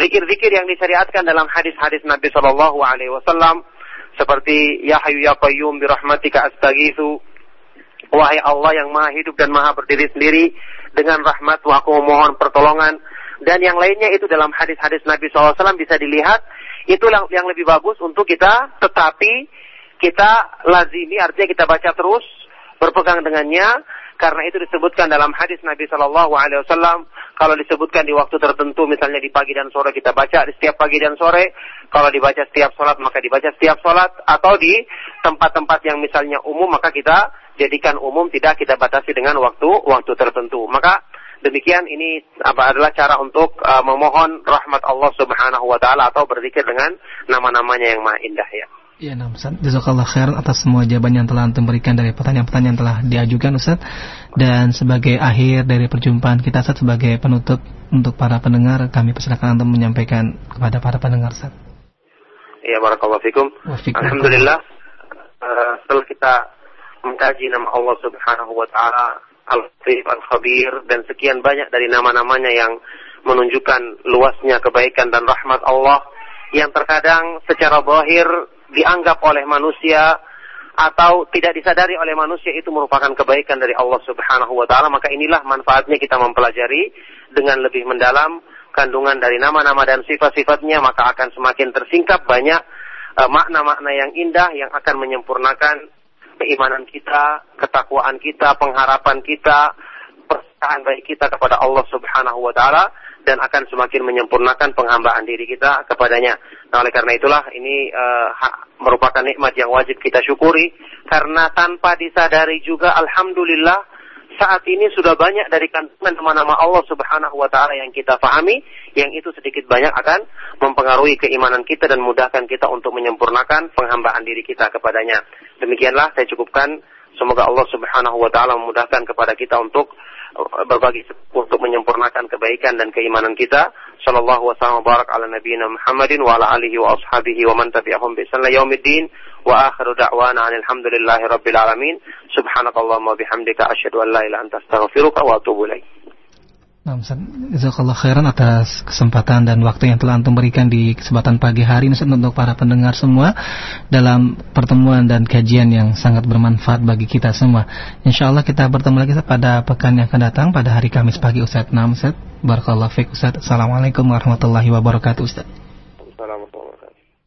zikir-zikir yang disyariatkan dalam hadis-hadis Nabi sallallahu alaihi wasallam seperti ya hayyu ya qayyum bi rahmatika astaghitsu wahai Allah yang maha hidup dan maha berdiri sendiri dengan rahmatmu aku memohon pertolongan. Dan yang lainnya itu dalam hadis-hadis Nabi SAW bisa dilihat itu yang, yang lebih bagus untuk kita tetapi kita lazimi artinya kita baca terus berpegang dengannya. Karena itu disebutkan dalam hadis Nabi Shallallahu Alaihi Wasallam. Kalau disebutkan di waktu tertentu misalnya di pagi dan sore kita baca di setiap pagi dan sore kalau dibaca setiap sholat maka dibaca setiap sholat. Atau di tempat-tempat yang misalnya umum maka kita jadikan umum tidak kita batasi dengan waktu waktu tertentu. Maka demikian ini apa adalah cara untuk uh, memohon rahmat Allah Subhanahu wa taala atau berzikir dengan nama-namanya yang maha indah ya. Ya, nah, Ustaz. Jazakallah khairan atas semua jawaban yang telah Antum berikan dari pertanyaan-pertanyaan yang telah diajukan, Ustaz. Dan sebagai akhir dari perjumpaan kita, Ustaz, sebagai penutup untuk para pendengar, kami persilakan Antum menyampaikan kepada para pendengar, Ustaz. Ya, barakallahu fikum. Alhamdulillah, uh, setelah kita mengkaji nama Allah Subhanahu wa taala, Al-Latif, Al-Khabir dan sekian banyak dari nama-namanya yang menunjukkan luasnya kebaikan dan rahmat Allah yang terkadang secara zahir dianggap oleh manusia atau tidak disadari oleh manusia itu merupakan kebaikan dari Allah Subhanahu wa taala, maka inilah manfaatnya kita mempelajari dengan lebih mendalam kandungan dari nama-nama dan sifat-sifatnya, maka akan semakin tersingkap banyak uh, makna-makna yang indah yang akan menyempurnakan keimanan kita, ketakwaan kita, pengharapan kita, percayaan baik kita kepada Allah Subhanahu wa taala dan akan semakin menyempurnakan penghambaan diri kita kepadanya. Nah, oleh karena itulah ini uh, merupakan nikmat yang wajib kita syukuri karena tanpa disadari juga alhamdulillah saat ini sudah banyak dari kandungan nama-nama Allah Subhanahu wa taala yang kita pahami yang itu sedikit banyak akan mempengaruhi keimanan kita dan mudahkan kita untuk menyempurnakan penghambaan diri kita kepadanya. Demikianlah saya cukupkan semoga Allah Subhanahu wa taala memudahkan kepada kita untuk berbagi untuk menyempurnakan kebaikan dan keimanan kita. Sallallahu wasallam barak ala nabiyina Muhammadin wa ala alihi wa ashabihi wa man tabi'ahum bi ihsan yaumiddin wa akhiru da'wana alhamdulillahi rabbil alamin. Subhanakallahumma bihamdika asyhadu an la ilaha anta astaghfiruka wa atubu ilaik. Jazakallah khairan atas kesempatan dan waktu yang telah Antum berikan di kesempatan pagi hari ini untuk para pendengar semua dalam pertemuan dan kajian yang sangat bermanfaat bagi kita semua. Insya Allah kita bertemu lagi pada pekan yang akan datang pada hari Kamis pagi Ustaz. Ustaz. Barakallah fiqh Ustaz. Assalamualaikum warahmatullahi wabarakatuh Ustaz.